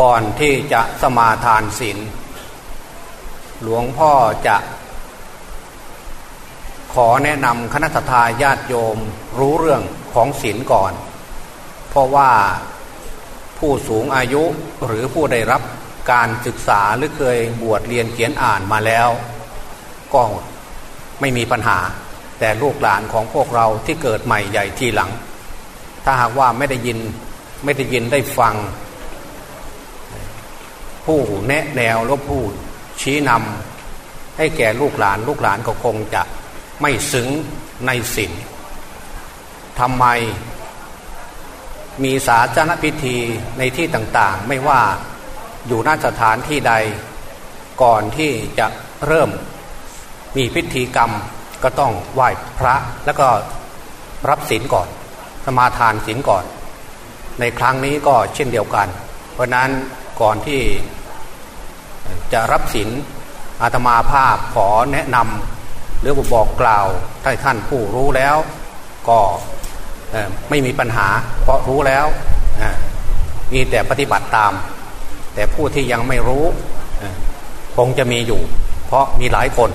ก่อนที่จะสมาทานศีลหลวงพ่อจะขอแนะนำคณะทาญาติโยมรู้เรื่องของศีลก่อน เพราะว่าผู้สูงอายุหรือผู้ได้รับการศึกษาหรือเคยบวชเรียนเขียนอ่านมาแล้ว ก็ไม่มีปัญหา แต่ลูกหลานของพวกเราที่เกิดใหม่ใหญ่ทีหลัง ถ้าหากว่าไม่ได้ยินไม่ได้ยินได้ฟัง ผู้แนะแนวหรือผู้ชี้นำให้แก่ลูกหลาน ลูกหลานก็คงจะไม่ซึ้งในศีลทำไมมีสาจนพิธีในที่ต่างๆ ไม่ว่าอยู่หน้าสถานที่ใด ก่อนที่จะเริ่มมีพิธีกรรมก็ต้องไหว้พระแล้วก็รับศีลก่อน สมาทานศีลก่อน ในครั้งนี้ก็เช่นเดียวกัน เพราะนั้น ก่อนที่จะรับศีลอาตมาภาพขอแนะนำหรือบอกกล่าวถ้าท่านผู้รู้แล้ว ก็ไม่มีปัญหา เพราะรู้แล้วมีแต่ปฏิบัติตาม แต่ผู้ที่ยังไม่รู้คงจะมีอยู่ เพราะมีหลายคน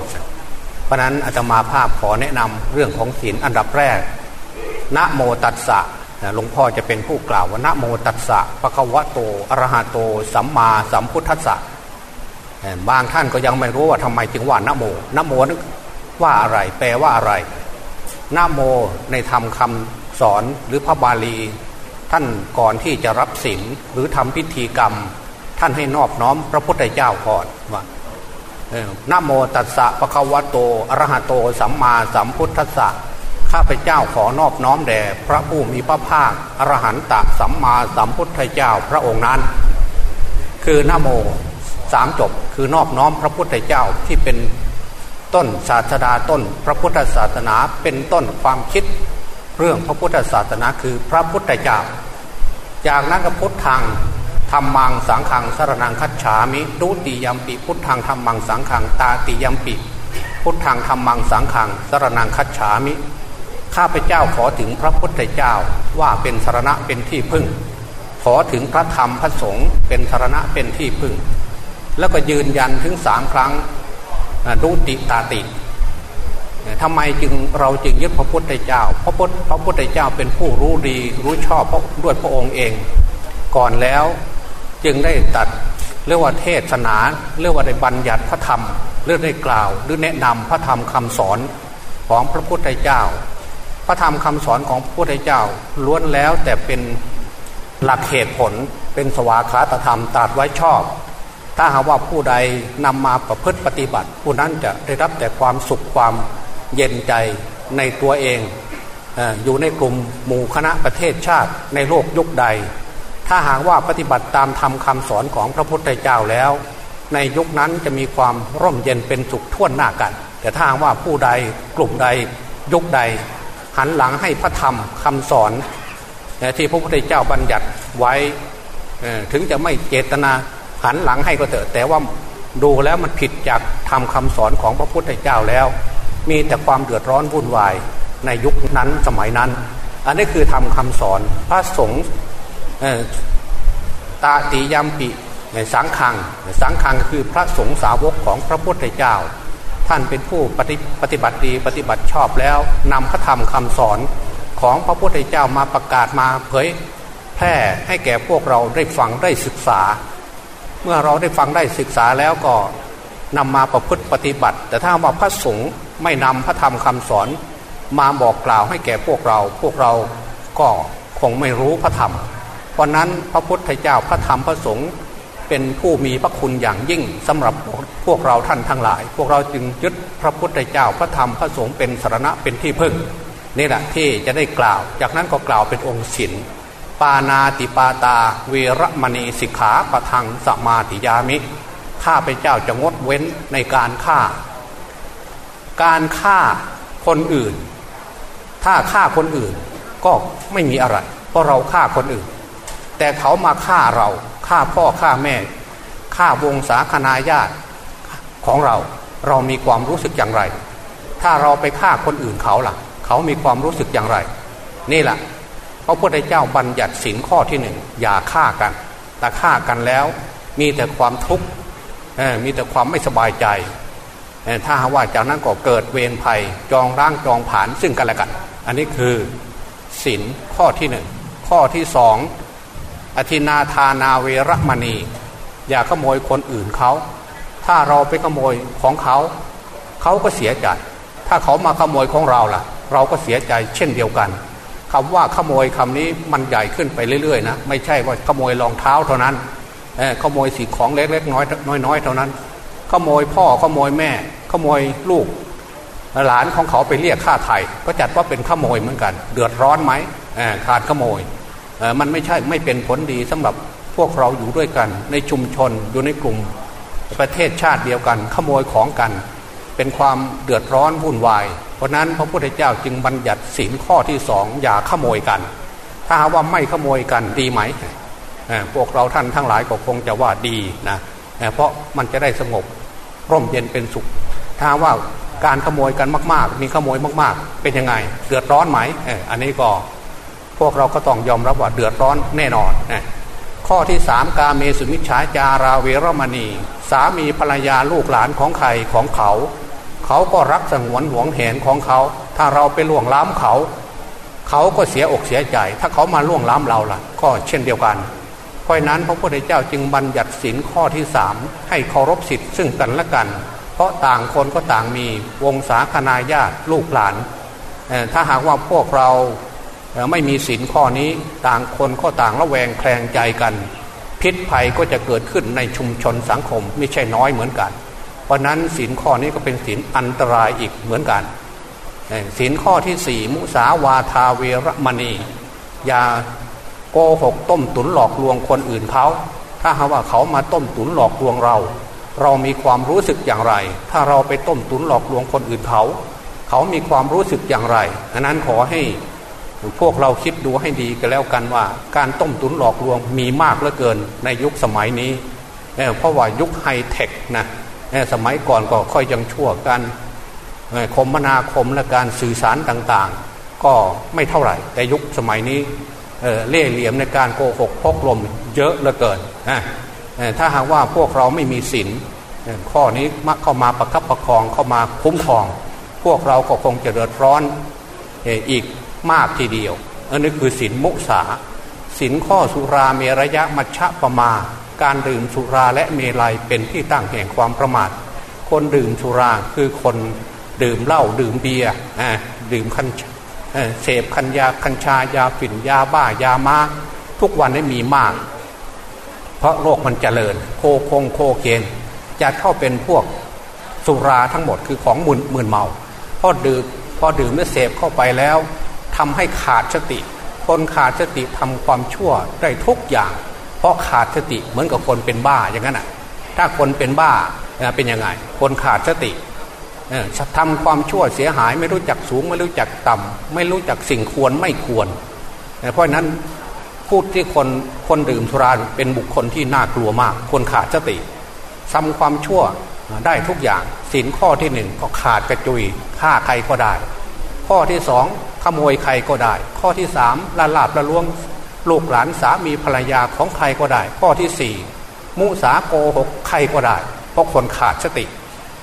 เพราะนั้นอาตมาภาพขอแนะนำเรื่องของศีลอันดับแรกนะโมตัสสะ หลวงพ่อจะเป็นผู้กล่าวว่านะโมตัสสะปะคะวะโตอรหะโต สัมมาสัมพุทธัสสะบางท่านก็ยังไม่รู้ว่าทำไมจึงว่านะโมนะโมนึกว่าอะไร แปลว่าอะไรนะโมในธรรมคำสอนหรือพระบาลี ท่านก่อนที่จะรับศีลหรือทำพิธีกรรม ท่านให้นอบน้อมพระพุทธเจ้าก่อนว่านะโมตัสสะปะคะวะโตอรหะโต สัมมาสัมพุทธัสสะ ข้าพเจ้าขอนอบน้อมแด่พระผู้มีพระภาคอรหันตสัมมาสัมพุทธเจ้าพระองค์นั้น คือนโมสามจบคือนอบน้อมพระพุทธเจ้าที่เป็นต้นศาสดาต้น พระพุทธศาสนาเป็นต้นความคิด เรื่องพระพุทธศาสนาคือพระพุทธเจ้า จากนั้นก็พุทธังธรรมังสังขังสรนังคัจฉามิดุติยมปิพุทธังธรรมังสังขังตาติยมปิ พุทธังธรรมังสังขังสรนังคัจฉามิ ข้าพเจ้าขอถึงพระพุทธเจ้าว่าเป็นสารณะเป็นที่พึ่ง ขอถึงพระธรรมพระสงฆ์เป็นสารณะเป็นที่พึ่ง แล้วก็ยืนยันถึงสามครั้งดุติตาติทำไมจึงเราจึงยึดพระพุทธเจ้า พระพุทธพระพุทธเจ้าเป็นผู้รู้ดีรู้ชอบด้วยพระองค์เอง ก่อนแล้วจึงได้ตัดเรียกว่าเทศนาเรียกว่าได้บัญญัติพระธรรมเรื่องได้กล่าว หรือแนะนำพระธรรมคำสอนของพระพุทธเจ้า พระธรรมคำสอนของพระพุทธเจ้าล้วนแล้วแต่เป็นหลักเหตุผลเป็นสวาขาตธรรมตัดไว้ชอบ ถ้าหากว่าผู้ใดนำมาประพฤติปฏิบัติ ผู้นั้นจะได้รับแต่ความสุขความเย็นใจในตัวเองอยู่ในกลุ่มหมู่คณะประเทศชาติในโลกยุคใด ถ้าหากว่าปฏิบัติตามธรรมคำสอนของพระพุทธเจ้าแล้ว ในยุคนั้นจะมีความร่มเย็นเป็นสุขท่วนหน้ากัน แต่ถ้าหากว่าผู้ใดกลุ่มใดยุคใด หันหลังให้พระธรรมคำสอนที่พระพุทธเจ้าบัญญัติไว้ถึงจะไม่เจตนาหันหลังให้ก็เถอะ แต่ว่าดูแล้วมันผิดจากทำคำสอนของพระพุทธเจ้าแล้ว มีแต่ความเดือดร้อนวุ่นวายในยุคนั้นสมัยนั้น อันนี้คือทำคำสอนพระสงฆ์ตาติยามปิสังขังสังขังคือพระสงฆ์สาวกของพระพุทธเจ้า ท่านเป็นผู้ปฏิปฏิบัติดีปฏิบัติชอบแล้วนำพระธรรมคำสอนของพระพุทธเจ้ามาประกาศมาเผยแพร่ให้แก่พวกเราได้ฟังได้ศึกษา เมื่อเราได้ฟังได้ศึกษาแล้วก็นำมาประพฤติปฏิบัติ แต่ถ้าว่าพระสงฆ์ไม่นำพระธรรมคำสอน มาบอกกล่าวให้แก่พวกเรา พวกเราก็คงไม่รู้พระธรรม เพราะนั้นพระพุทธเจ้าพระธรรมพระสงฆ์ เป็นผู้มีพระคุณอย่างยิ่งสำหรับพวกเราท่านทั้งหลาย พวกเราจึงยึดพระพุทธเจ้าพระธรรมพระสงฆ์เป็นสารณะเป็นที่พึ่งนี่แหละที่จะได้กล่าว จากนั้นก็กล่าวเป็นองค์ศิลปานาติปาตา เวรมณีสิกขาปะทังสมาติยามิข้าพเจ้าจะงดเว้นในการฆ่า การฆ่าคนอื่น ถ้าฆ่าคนอื่นก็ไม่มีอะไร เพราะเราฆ่าคนอื่น แต่เขามาฆ่าเรา ฆ่าพ่อฆ่าแม่ฆ่าวงศาคณาญาติของเราเรามีความรู้สึกอย่างไร ถ้าเราไปฆ่าคนอื่นเขาล่ะ เขามีความรู้สึกอย่างไร นี่แหละพระพุทธเจ้าบัญญัติสินข้อที่หนึ่งอย่าฆ่ากันแต่ฆ่ากันแล้ว มีแต่ความทุกข์มีแต่ความไม่สบายใจ ถ้าว่าจากนั้นก็เกิดเวรภัยจองร่างจองผานซึ่งกันและกัน อันนี้คือศีลข้อที่หนึ่งข้อที่สอง อธินาทานาเวรมณี อย่าขโมยคนอื่นเขา ถ้าเราไปขโมยของเขา เขาก็เสียใจ ถ้าเขามาขโมยของเราล่ะ เราก็เสียใจเช่นเดียวกันคำว่าขโมยคำนี้มันใหญ่ขึ้นไปเรื่อยๆนะไม่ใช่ว่าขโมยรองเท้าเท่านั้นขโมยสิ่งของเล็กๆน้อยๆน้อยๆเท่านั้น ขโมยพ่อขโมยแม่ ขโมยลูกหลานของเขาไปเรียกค่าไถ่ก็จัดว่าเป็นขโมยเหมือนกัน เดือดร้อนไหมขาดขโมย มันไม่ใช่ไม่เป็นผลดีสำหรับพวกเราอยู่ด้วยกัน ในชุมชนอยู่ในกลุ่มประเทศชาติเดียวกัน ขโมยของกัน เป็นความเดือดร้อนวุ่นวาย เพราะนั้นพระพุทธเจ้าจึงบัญญัติศีลข้อที่สองอย่าขโมยกัน ถ้าว่าไม่ขโมยกันดีไหมพวกเราท่านทั้งหลายก็คงจะว่าดีนะเพราะมันจะได้สงบร่มเย็นเป็นสุข ถ้าว่าการขโมยกันมาก ๆ มีขโมยมาก ๆ เป็นยังไง เดือดร้อนไหมอันนี้ก็ พวกเราก็ต้องยอมรับว่าเดือดร้อนแน่นอนนะข้อที่สามกาเมสุมิชฌาจาราเวรมณี สามีภรรยาลูกหลานของใครของเขา เขาก็รักสงวนหวงแหนของเขา ถ้าเราไปล่วงล้ำเขา เขาก็เสียอกเสียใจ ถ้าเขามาล่วงล้ำเราล่ะ ก็เช่นเดียวกัน เพราะนั้นพระพุทธเจ้าจึงบัญญัติสินข้อที่สามให้เคารพสิทธิ์ซึ่งกันและกัน เพราะต่างคนก็ต่างมีวงศาคณาญาติลูกหลาน ถ้าหากว่าพวกเรา ไม่มีสินข้อนี้ต่างคนก็ต่างระแวงแคลงใจกัน พิษภัยก็จะเกิดขึ้นในชุมชนสังคมไม่ใช่น้อยเหมือนกัน เพราะนั้นสินข้อนี้ก็เป็นสินอันตรายอีกเหมือนกันสินข้อที่สี่มุสาวาทาเวรมณี อย่าโกหกต้มตุนหลอกลวงคนอื่นเขาถ้าหาว่าเขามาต้มตุนหลอกลวงเรา เรามีความรู้สึกอย่างไร ถ้าเราไปต้มตุนหลอกลวงคนอื่นเขา เขามีความรู้สึกอย่างไรอันนั้นขอให้ พวกเราคิดดูให้ดีกันแล้วกันว่า การต้มตุนหลอกลวงมีมากเหลือเกินในยุคสมัยนี้เพราะว่ายุคไฮเทคนะสมัยก่อนก็ค่อยยังชั่วการคมนาคมและการสื่อสารต่างๆ ก็ไม่เท่าไหร่ แต่ยุคสมัยนี้เล่ห์เหลี่ยมในการโกหกพกลมเยอะเหลือเกินถ้าหากว่าพวกเราไม่มีศีลข้อนี้มักเข้ามาประคับประคองเข้ามาคุ้มครอง พวกเราก็คงจะเดือดร้อนอีก มากทีเดียว อันนี้คือศีลมุสาศีลข้อสุราเมระยะมัชฌะปมา การดื่มสุราและเมลัยเป็นที่ตั้งแห่งความประมาท คนดื่มสุราคือคนดื่มเหล้าดื่มเบียร์ดื่มคันเสพคัญยาคัญชายาฝิ่นยาบ้ายามาทุกวันนี้มีมาก เพราะโลกมันเจริญ โคคงโคเคนจะเข้าเป็นพวกสุราทั้งหมดคือของมึนมึนเมาพอดื่มพอดื่มและเสพเข้าไปแล้ว ทำให้ขาดสติ คนขาดสติทำความชั่วได้ทุกอย่าง เพราะขาดสติเหมือนกับคนเป็นบ้าอย่างนั้นอะถ้าคนเป็นบ้าเป็นยังไง คนขาดสติทำความชั่วเสียหายไม่รู้จักสูงไม่รู้จักต่ำไม่รู้จักสิ่งควรไม่ควร เพราะนั้นพูดที่คนคนดื่มสุราเป็นบุคคลที่น่ากลัวมาก คนขาดสติทำความชั่วได้ทุกอย่างสินข้อที่หนึ่งก็ขาดกระจุยฆ่าใครก็ได้ ข้อที่สองขโมยใครก็ได้ ข้อที่สามละลาบละล้วงลูกหลานสามีภรรยาของใครก็ได้ ข้อที่สี่มุสาโกหกใครก็ได้ เพราะคนขาดสติ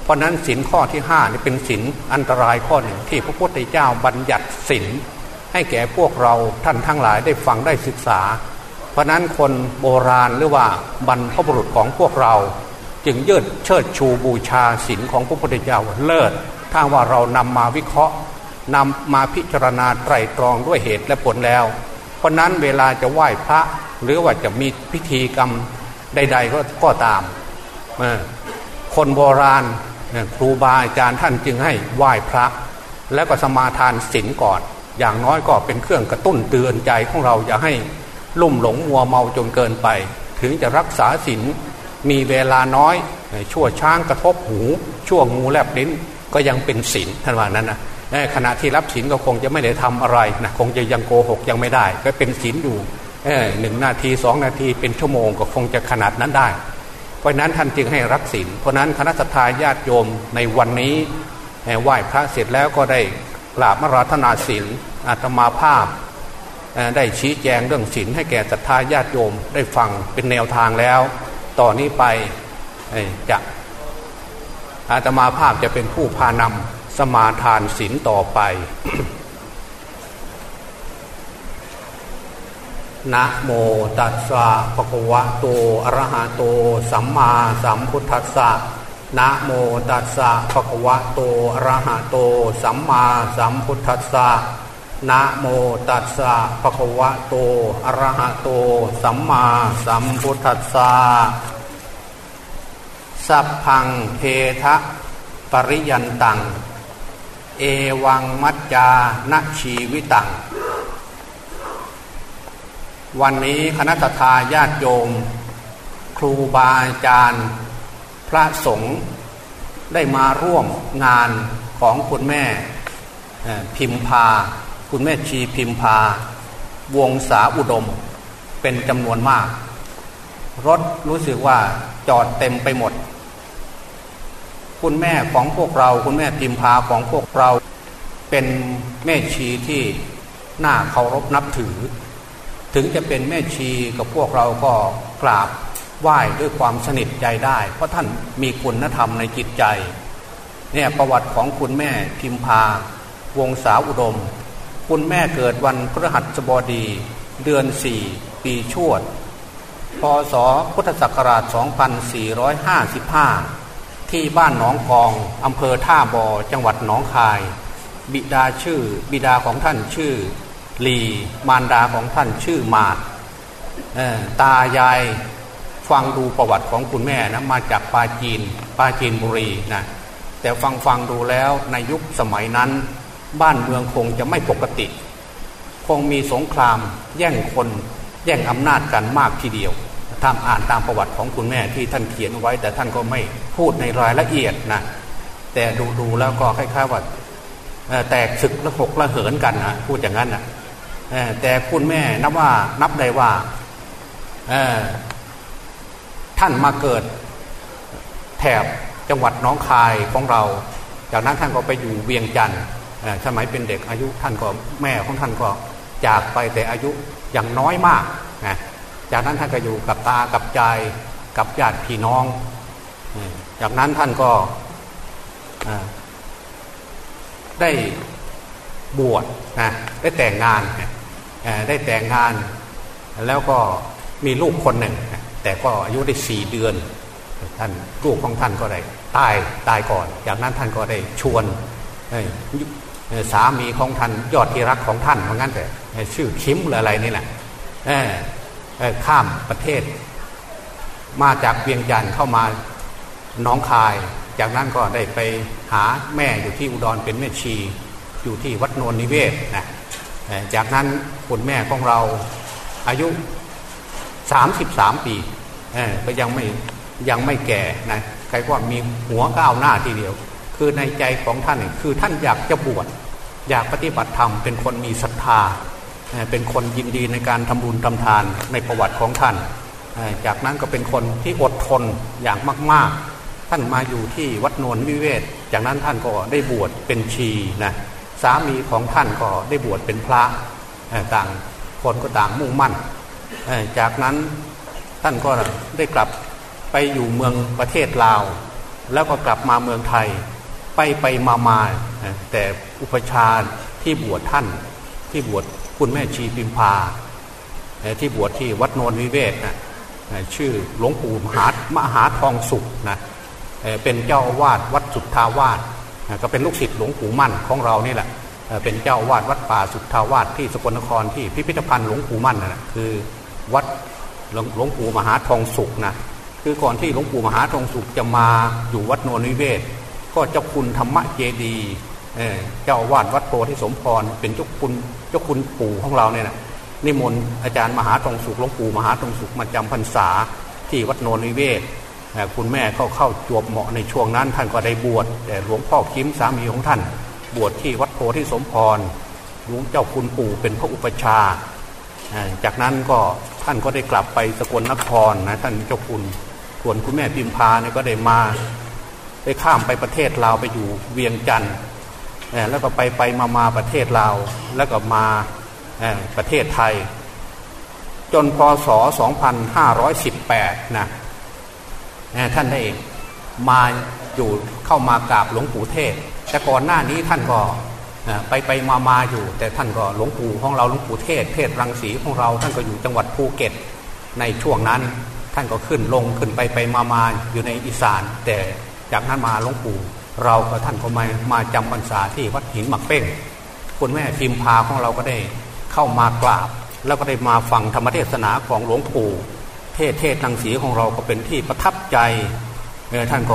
เพราะนั้นสินข้อที่ห้านี่เป็นสินอันตรายข้อหนึ่งที่พระพุทธเจ้าบัญญัติสินให้แก่พวกเราท่านทั้งหลายได้ฟังได้ศึกษา เพราะนั้นคนโบราณหรือว่าบรรพบุรุษของพวกเรา จึงยืดเชิดชูบูชาสินของพระพุทธเจ้าเลิศถ้าว่าเรานำมาวิเคราะห์ นำมาพิจารณาไตรตรองด้วยเหตุและผลแล้ว เพราะนั้นเวลาจะไหว้พระหรือว่าจะมีพิธีกรรมใด ๆ ก็ก็ตามคนโบราณครูบาอาจารย์ท่านจึงให้ไหว้พระ แล้วก็สมาทานศีลก่อน อย่างน้อยก็เป็นเครื่องกระตุ้นเตือนใจของเราอย่าให้ลุ่มหลงมัวเมาจนเกินไป ถึงจะรักษาศีลมีเวลาน้อยชั่วช้างกระทบหู ชั่วงูแลบลิ้นก็ยังเป็นศีลท่านว่านั้นนะ ขณะที่รับศีลก็คงจะไม่ได้ทำอะไรนะคงจะยังโกหกยังไม่ได้ ก็เป็นศีลอยู่หนึ่งนาทีสองนาทีเป็นชั่วโมงก็คงจะขนาดนั้นได้ เพราะนั้นท่านจึงให้รักศีลเพราะนั้นคณะทาญาติโยมในวันนี้ไหว้พระเสร็จแล้วก็ได้กราบมรานาศีลอาตมาภาพได้ชี้แจงเรื่องศีลให้แก่ศรัทธาญาติโยมได้ฟังเป็นแนวทางแล้ว ต่อนนี้ไปจะอาตมาภาพจะเป็นผู้พานำ สมาทานศีลต่อไปนะโมตัสสะภะคะวะโตอะระหะโต สัมมาสัมพุทธัสสะนะโมตัสสะภะคะวะโตอะระหะโต สัมมาสัมพุทธัสสะนะโมตัสสะภะคะวะโตอะระหะโต สัมมาสัมพุทธัสสะสัพพังเพทะปริยันตัง เอวังมัจจาณชีวิตัง วันนี้คณะทาญาติโยม ครูบาอาจารย์ พระสงฆ์ได้มาร่วมงานของคุณแม่พิมพา คุณแม่ชีพิมพา วงสาอุดม เป็นจำนวนมาก รถรู้สึกว่าจอดเต็มไปหมด คุณแม่ของพวกเรา คุณแม่พิมพาของพวกเรา เป็นแม่ชีที่น่าเคารพนับถือ ถึงจะเป็นแม่ชีกับพวกเราก็กราบไหว้ด้วยความสนิทใจได้ เพราะท่านมีคุณธรรมในจิตใจเนี่ยประวัติของคุณแม่พิมพาวงสาวอุดม คุณแม่เกิดวันพฤหัสบดี เดือนสี่ปีชวดพศพุทธศักราช 2455 ที่บ้านหนองกองอำเภอท่าบอจังหวัดหนองคาย บิดาชื่อ บิดาของท่านชื่อลีมารดาของท่านชื่อมาดตายายฟังดูประวัติของคุณแม่นะมาจากปาจีนปาจีนบุรีนะแต่ฟังฟังดูแล้วในยุคสมัยนั้น บ้านเมืองคงจะไม่ปกติ คงมีสงครามแย่งคนแย่งอำนาจกันมากทีเดียว ทำอ่านตามประวัติของคุณแม่ที่ท่านเขียนไว้ แต่ท่านก็ไม่พูดในรายละเอียดนะแต่ดูดูแล้วก็คล้ายๆว่าแตกศึกละหกละเหินกันนะพูดอย่างนั้นนะแต่คุณแม่นับว่านับได้ว่าท่านมาเกิดแถบจังหวัดน้องคายของเรา จากนั้นท่านก็ไปอยู่เวียงจันทร์สมัยเป็นเด็กอายุท่านก็แม่ของท่านก็จากไปแต่อายุอย่างน้อยมากนะ จากนั้นท่านก็อยู่กับตากับใจกับญาติพี่น้อง จากนั้นท่านก็ได้บวชนะได้แต่งงานได้แต่งงาน แล้วก็มีลูกคนหนึ่ง แต่ก็อายุได้สี่เดือน ท่านลูกของท่านก็ได้ตายตายก่อน จากนั้นท่านก็ได้ชวนสามีของท่านยอดที่รักของท่านเหมือนกันแต่ชื่อคิมหรืออะไรนี่แหละ ข้ามประเทศ มาจากเวียงจันทร์เข้ามาน้องคาย จากนั้นก็ได้ไปหาแม่อยู่ที่อุดรเป็นแม่ชี อยู่ที่วัดโนนนิเวศนะจากนั้นคุณแม่ของเราอายุ 33 ปีก็ยังไม่ยังไม่แก่นะใครว่ามีหัวก้าวหน้าทีเดียว คือในใจของท่านคือท่านอยากจะบวชอยากปฏิบัติธรรมเป็นคนมีศรัทธา เป็นคนยินดีในการทำบุญทำทานในประวัติของท่าน จากนั้นก็เป็นคนที่อดทนอย่างมาก ๆ ท่านมาอยู่ที่วัดนวลวิเวศจากนั้นท่านก็ได้บวชเป็นชีนะสามีของท่านก็ได้บวชเป็นพระต่างคนก็ต่างมุ่งมั่น จากนั้นท่านก็ได้กลับไปอยู่เมืองประเทศลาว แล้วก็กลับมาเมืองไทย ไปไปมามาแต่อุปชาที่บวชท่านที่บวช คุณแม่ชีพิมพาที่บวชที่วัดโนนวิเวศนะชื่อหลวงปู่มหามหาทองสุขนะเป็นเจ้าอาวาสวัดสุทธาวาสก็เป็นลูกศิษย์หลวงปู่มั่นของเรานี่แหละเป็นเจ้าวาดวัดป่าสุทธาวาสที่สกลนครที่พิพิธภัณฑ์หลวงปู่มั่นนะคือวัดหลวงปู่มหาทองสุขนะคือก่อนที่หลวงปู่มหาทองสุขจะมาอยู่วัดโนนิเวศก็เจ้าคุณธรรมเจดี เจ้าวาดวัดโพธิสมพรเป็นเจ้าคุณเจ้าคุณปู่ของเราเนี่ยนะนิมนต์อาจารย์มหาทองสุขหลวงปู่มหาทองสุขมาจำพรรษาที่วัดโนนิเวศคุณแม่เข้าเข้าจวบเหมาะในช่วงนั้น ท่านก็ได้บวชแต่หลวงพ่อคิมสามีของท่าน บวชที่วัดโพธิสมพรหลวงเจ้าคุณปู่เป็นพระอุปชาจากนั้นก็ท่านก็ได้กลับไปสกลนครนะท่านเจ้าคุณส่วนคุณแม่พิมพาเนี่ยก็ได้มา ได้ข้ามไปประเทศลาวไปอยู่เวียงจันทร์ แล้วก็ไปไปมามาประเทศลาว แล้วก็มาประเทศไทย จนพศ 2518 นะท่านได้มาอยู่เข้ามากราบหลวงปู่เทศ แต่ก่อนหน้านี้ท่านก็ไปไปมามาอยู่ แต่ท่านก็หลวงปู่ของเราหลวงปู่เทศ เทศรังสีของเราท่านก็อยู่จังหวัดภูเก็ตในช่วงนั้น ท่านก็ขึ้นลงขึ้นไปไปมามาอยู่ในอีสาน แต่จากนั้นมาหลวงปู่ เราก็ท่านก็มามาจำพรรษาที่วัดหินหมักเป้งคุณแม่พิมพาของเราก็ได้เข้ามากราบ แล้วก็ได้มาฟังธรรมเทศนาของหลวงปู่เทศเทศรังสีของเราก็เป็นที่ประทับใจท่านก็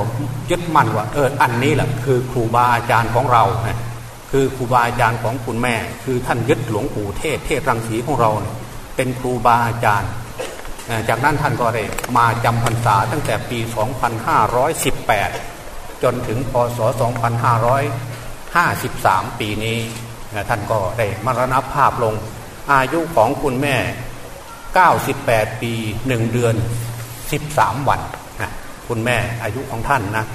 ยึดมั่นว่าเอออันนี้แหละคือครูบาอาจารย์ของเราคือครูบาอาจารย์ของคุณแม่ คือท่านยึดหลวงปู่เทศเทศรังสีของเราเป็นครูบาอาจารย์ จากนั้นท่านก็ได้มาจำพรรษาตั้งแต่ปี 2518 จนถึงพศ 2553 ปีนี้ท่านก็ได้มรณภาพลงอายุของคุณแม่ 98 ปี 1 เดือน 13 วันคุณแม่อายุของท่านนะ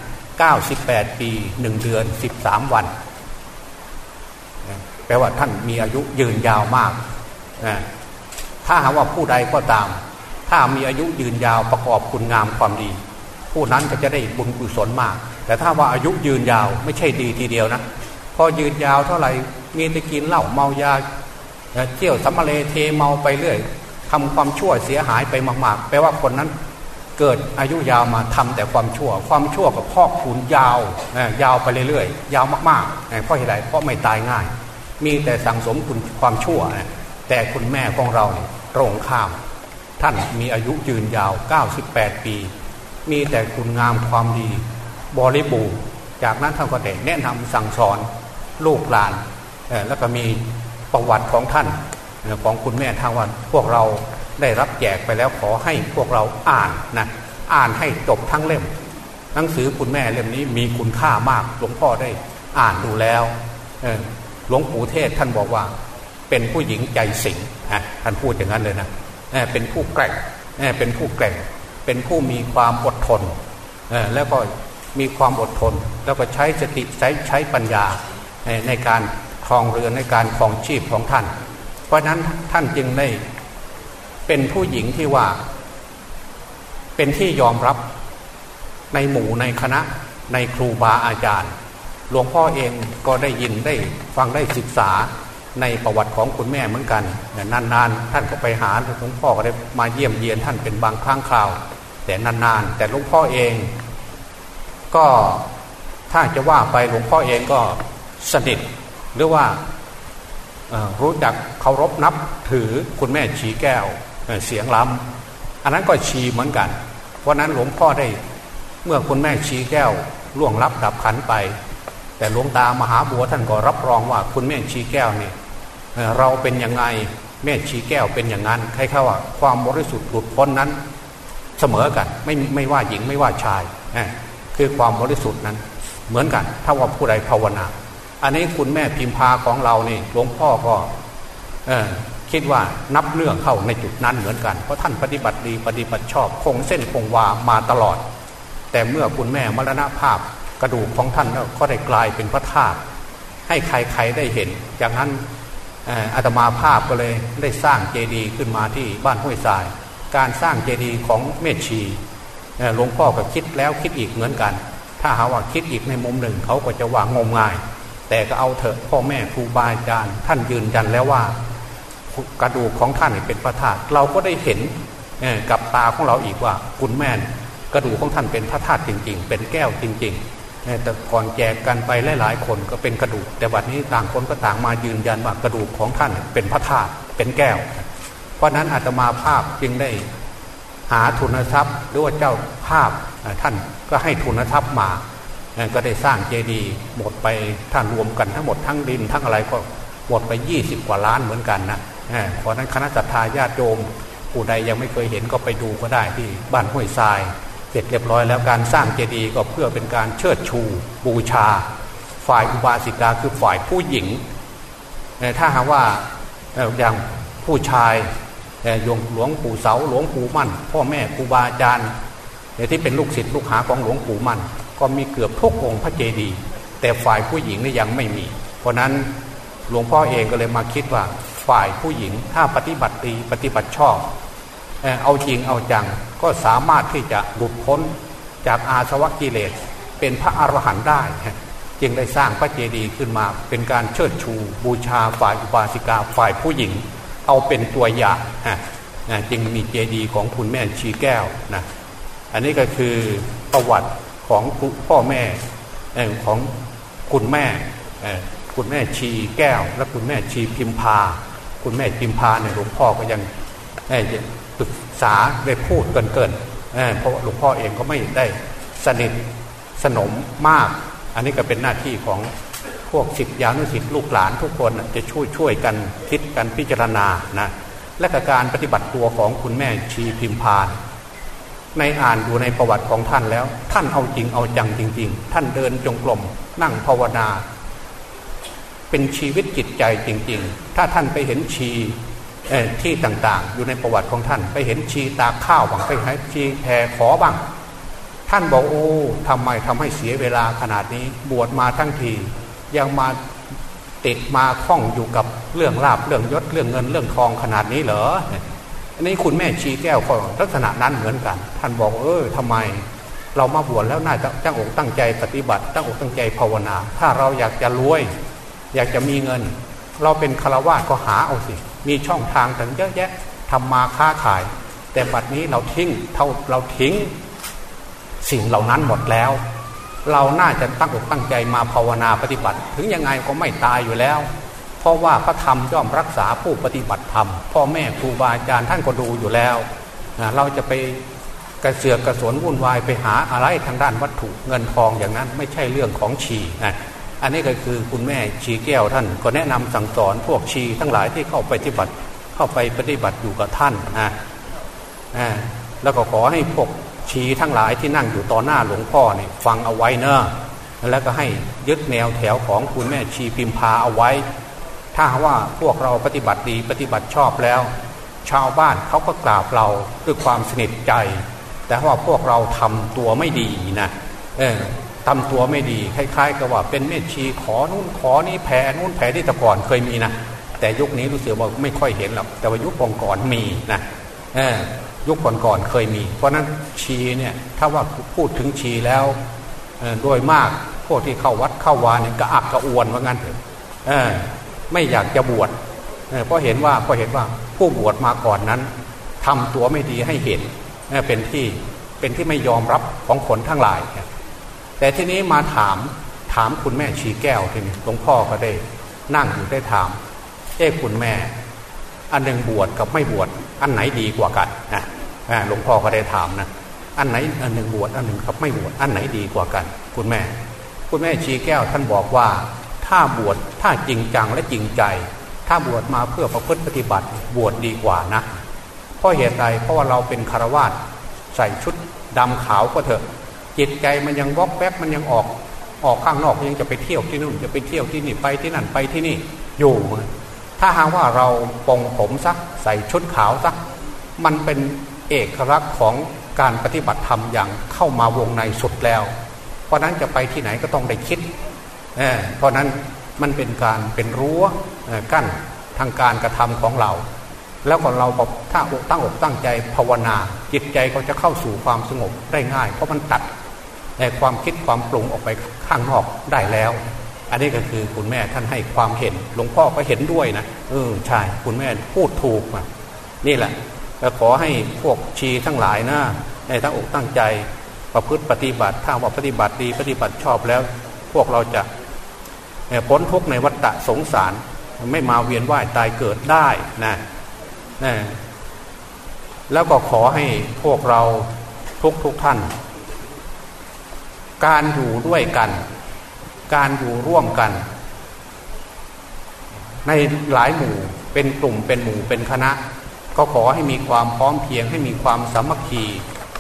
98 ปี 1 เดือน 13 วัน แปลว่าท่านมีอายุยืนยาวมาก ถ้าหาว่าผู้ใดก็ตาม ถ้ามีอายุยืนยาวประกอบคุณงามความดี ผู้นั้นก็จะได้บุญกุศลมาก แต่ถ้าว่าอายุยืนยาวไม่ใช่ดีทีเดียวนะพอยืนยาวเท่าไหร่มีแต่กินเหล้าเมายาเที่ยวสัมมาเลเทเมาไปเรื่อยทำความชั่วเสียหายไปมาก ๆ แปลว่าคนนั้นเกิดอายุยาวมาทำแต่ความชั่ว ความชั่วกับพอกคูณยาวยาวไปเรื่อยๆ ยาวมากๆ เพราะเหตุไรเพราะไม่ตายง่าย มีแต่สั่งสมคุณความชั่ว แต่คุณแม่ของเราตรงข้าม ท่านมีอายุยืนยาว 98 ปี มีแต่คุณงามความดี บริบูรณ์จากนั้นท่านก็ได้แนะนำสั่งสอนลูกหลานแล้วก็มีประวัติของท่านของคุณแม่ทางวันพวกเราได้รับแจกไปแล้วขอให้พวกเราอ่านนะอ่านให้จบทั้งเล่ม หนังสือคุณแม่เล่มนี้มีคุณค่ามากหลวงพ่อได้อ่านดูแล้วหลวงปู่เทศท่านบอกว่า เป็นผู้หญิงใจสิงท่านพูดอย่างนั้นเลยนะเป็นผู้แกร่งเป็นผู้แกร่ง เป็นผู้มีความอดทนแล้วก็ มีความอดทน แล้วก็ใช้สติใช้ใช้ปัญญาในการครองเรือนในการครองชีพของท่าน เพราะนั้นท่านจึงได้เป็นผู้หญิงที่ว่า เป็นที่ยอมรับในหมู่ในคณะในครูบาอาจารย์ หลวงพ่อเองก็ได้ยินได้ฟังได้ศึกษาในประวัติของคุณแม่เหมือนกันนานๆ ท่านก็ไปหาหลวงพ่อก็ได้มาเยี่ยมเยียนท่านเป็นบางครั้งคราว แต่นานๆ แต่หลวงพ่อเอง ก็ถ้าจะว่าไปหลวงพ่อเองก็สนิทหรือว่ารู้จักเคารพนับถือคุณแม่ชีแก้วเสียงล้ำอันนั้นก็ชีเหมือนกัน เพราะนั้นหลวงพ่อได้เมื่อคุณแม่ชีแก้วล่วงลับดับขันไป แต่หลวงตามหาบัวท่านก็รับรองว่าคุณแม่ชีแก้วเนี่ยเราเป็นยังไงแม่ชีแก้วเป็นอย่างนั้นใครเข้าว่าความบริสุทธิ์หลุดพ้นนั้นเสมอกันไม่ไม่ว่าหญิงไม่ว่าชาย คือความบริสุทธิ์นั้น เหมือนกัน ถ้าว่าผู้ใดภาวนา อันนี้คุณแม่พิมพาของเราเนี่หลวงพ่อก็คิดว่านับเนื่องเข้าในจุดนั้นเหมือนกัน เพราะท่านปฏิบัติดีปฏิบัติชอบคงเส้นคงวามาตลอด แต่เมื่อคุณแม่มรณภาพกระดูกของท่านก็ได้กลายเป็นพระธาตุให้ใครๆได้เห็น จากนั้นอาตมาภาพก็เลยได้สร้างเจดีย์ขึ้นมาที่บ้านห้วยทราย การสร้างเจดีย์ของเมธชี หลวงพ่อก็คิดแล้วคิดอีกเหมือนกัน ถ้าหาว่าคิดอีกในมุมหนึ่งเขาก็จะว่างมงาย แต่ก็เอาเถอะพ่อแม่ครูบาอาจารย์ท่านยืนยันแล้วว่า กระดูกของท่านเป็นพระธาตุเราก็ได้เห็นกับตาของเราอีกว่าคุณแม่กระดูกของท่านเป็นพระธาตุจริง ๆ เป็นแก้วจริง ๆ แต่ก่อนแจกกันไปหลายๆคนก็เป็นกระดูก แต่บัดนี้ต่างคนก็ต่างมายืนยันว่ากระดูกของท่านเป็นพระธาตุเป็นแก้ว เพราะนั้นอาตมาภาพจึงได้ หาทุนทรัพย์หรือว่าเจ้าภาพท่านก็ให้ทุนทรัพย์มา ก็ได้สร้างเจดีย์หมดไปท่านรวมกันทั้งหมดทั้งดินทั้งอะไรก็หมดไป 20 กว่าล้านเหมือนกันนะเพราะนั้นคณะสัตยาญาติโยมผู้ใดยังไม่เคยเห็นก็ไปดูก็ได้ที่บ้านห้วยทราย เสร็จเรียบร้อยแล้วการสร้างเจดีย์ก็เพื่อเป็นการเชิดชูบูชา ฝ่ายอุบาสิกาคือฝ่ายผู้หญิง ถ้าหากว่าอย่างผู้ชาย ยงหลวงปู่เสาหลวงปู่มั่น พ่อแม่ครูบาอาจารย์ที่เป็นลูกศิษย์ลูกหาของหลวงปู่มั่น ก็มีเกือบทุกองค์พระเจดีย์แต่ฝ่ายผู้หญิงนี่ยังไม่มี เพราะนั้นหลวงพ่อเองก็เลยมาคิดว่าฝ่ายผู้หญิงถ้าปฏิบัติดีปฏิบัติชอบ เอาจริงเอาจังก็สามารถที่จะหลุดพ้นจากอาสวะกิเลส เป็นพระอรหันต์ได้ จึงได้สร้างพระเจดีย์ขึ้นมาเป็นการเชิดชูบูชาฝ่ายอุบาสิกาฝ่ายผู้หญิง เอาเป็นตัวอย่างนะจึงมีเจดีย์ของคุณแม่ชีแก้วนะอันนี้ก็คือประวัติของพ่อแม่ของคุณแม่คุณแม่ชีแก้ว และคุณแม่ชีพิมพา คุณแม่พิมพาเนี่ยหลวงพ่อก็ยังศึกษาได้พูดเกินเกินเพราะหลวงพ่อเองก็ไม่ได้สนิทสนมมาก อันนี้ก็เป็นหน้าที่ของ พวกสิทธิยานุสิทธิลูกหลานทุกคนจะช่วยช่วยกันคิดกันพิจารณานะและกการปฏิบัติตัวของคุณแม่ชีพิมพานในอ่านดูในประวัติของท่านแล้ว ท่านเอาจริงเอาจังจริง ๆ ท่านเดินจงกรมนั่งภาวนา เป็นชีวิตจิตใจจริง ๆ ถ้าท่านไปเห็นชีที่ต่างๆ อยู่ในประวัติของท่าน ไปเห็นชีตาข้าวบ้างไปเห็นชีแพรขอบ้าง ท่านบอกโอ้ทำไมทำให้เสียเวลาขนาดนี้บวชมาทั้งที ยังมาติดมาคล้องอยู่กับเรื่องลาบเรื่องยศเรื่องเงินเรื่องทองขนาดนี้เหรออันนี้คุณแม่ชีแก้วก็ลักษณะนั้นเหมือนกัน ท่านบอกเออทำไม เรามาบวชแล้วน่าจะตั้งอกตั้งใจปฏิบัติ ตั้งอกตั้งใจภาวนา ถ้าเราอยากจะรวย อยากจะมีเงิน เราเป็นฆราวาสก็หาเอาสิ มีช่องทางถึงเยอะแยะทำมาค้าขาย แต่บัดนี้เราทิ้งเท่าเราทิ้ง สิ่งเหล่านั้นหมดแล้ว เราน่าจะตั้งอกตั้งใจมาภาวนาปฏิบัติ ถึงยังไงก็ไม่ตายอยู่แล้ว เพราะว่าพระธรรมย่อมรักษาผู้ปฏิบัติธรรมพ่อแม่ครูบาอาจารย์ท่านก็ดูอยู่แล้ว เราจะไปกระเสือกกระสนวุ่นวายไปหาอะไรทางด้านวัตถุเงินทองอย่างนั้นไม่ใช่เรื่องของชีนะอันนี้ก็คือคุณแม่ชีแก้วท่าน ก็แนะนำสั่งสอนพวกชีทั้งหลายที่เข้าไปปฏิบัติเข้าไปปฏิบัติอยู่กับท่านนะแล้วก็ขอให้พวก ชีทั้งหลายที่นั่งอยู่ต่อหน้าหลวงพ่อเนี่ยฟังเอาไว้เนอะแล้วก็ให้ยึดแนวแถวของคุณแม่ชีพิมพาเอาไว้ ถ้าว่าพวกเราปฏิบัติดีปฏิบัติชอบแล้ว ชาวบ้านเขาก็กราบเราด้วยความสนิทใจ แต่ว่าพวกเราทำตัวไม่ดีนะเออทำตัวไม่ดีคล้ายๆกับว่าเป็นเมตชีขอนู่นขอนี่แผ่นู่นแผ่ที่ตะก่อนเคยมีนะแต่ยุคนี้รู้สึกว่าไม่ค่อยเห็นหรอกแต่ว่ายุคก่อนๆมีนะเออ ยุคก่อนๆเคยมี เพราะนั้นชีเนี่ยถ้าว่าพูดถึงชีแล้วโดยมากพวกที่เข้าวัดเข้าวาเนี่ยกระอักกระอวนว่างั้นเถอะไม่อยากจะบวชเพราะเห็นว่าเพราะเห็นว่าผู้บวชมาก่อนนั้นทำตัวไม่ดีให้เห็นเป็นที่เป็นที่ไม่ยอมรับของคนทั้งหลาย แต่ทีนี้มาถามถามคุณแม่ชีแก้วทีนี้หลวงพ่อก็ได้นั่งอยู่ได้ถามเอ้คุณแม่ อันหนึ่งบวชกับไม่บวช อันไหนดีกว่ากันนะหลวงพ่อก็ได้ถามนะอันไหนอันหนึ่งบวชอันหนึ่งกับไม่บวชอันไหนดีกว่ากัน คุณแม่ คุณแม่ชีแก้วท่านบอกว่า ถ้าบวชถ้าจริงจังและจริงใจ ถ้าบวชมาเพื่อประพฤติปฏิบัติบวชดีกว่านะเพราะเหตุใดเพราะว่าเราเป็นคารวาสใส่ชุดดำขาวก็เถอะ จิตใจมันยังวอกแวกมันยังออกออกข้างนอกยังจะไปเที่ยวที่นู่นจะไปเที่ยวที่นี่ไปที่นั่นไปที่นี่อยู่ ถ้าหากว่าเราปองผมซักใส่ชุดขาวซักมันเป็นเอกลักษณ์ของการปฏิบัติธรรมอย่างเข้ามาวงในสุดแล้ว เพราะนั้นจะไปที่ไหนก็ต้องได้คิดเพราะนั้นมันเป็นการเป็นรั้วกั้นทางการกระทำของเรา แล้วก็เราถ้าตั้งอกตั้งใจภาวนา จิตใจก็จะเข้าสู่ความสงบได้ง่าย เพราะมันตัดความคิดความปรุงออกไปข้างนอกได้แล้ว อันนี้ก็คือคุณแม่ท่านให้ความเห็น หลวงพ่อก็เห็นด้วยนะเออใช่คุณแม่พูดถูกอะนี่แหละก็ขอให้พวกชีทั้งหลายนะในทั้งอกตั้งใจประพฤติปฏิบัติถ้าว่าปฏิบัติดีปฏิบัติชอบแล้ว พวกเราจะพ้นทุกในวัฏฏะสงสาร ไม่มาเวียนว่ายตายเกิดได้นะนะแล้วก็ขอให้พวกเราทุกทุกท่าน การอยู่ด้วยกัน การอยู่ร่วมกัน ในหลายหมู่เป็นกลุ่มเป็นหมู่เป็นคณะ ก็ขอให้มีความพร้อมเพียงให้มีความสามัคคี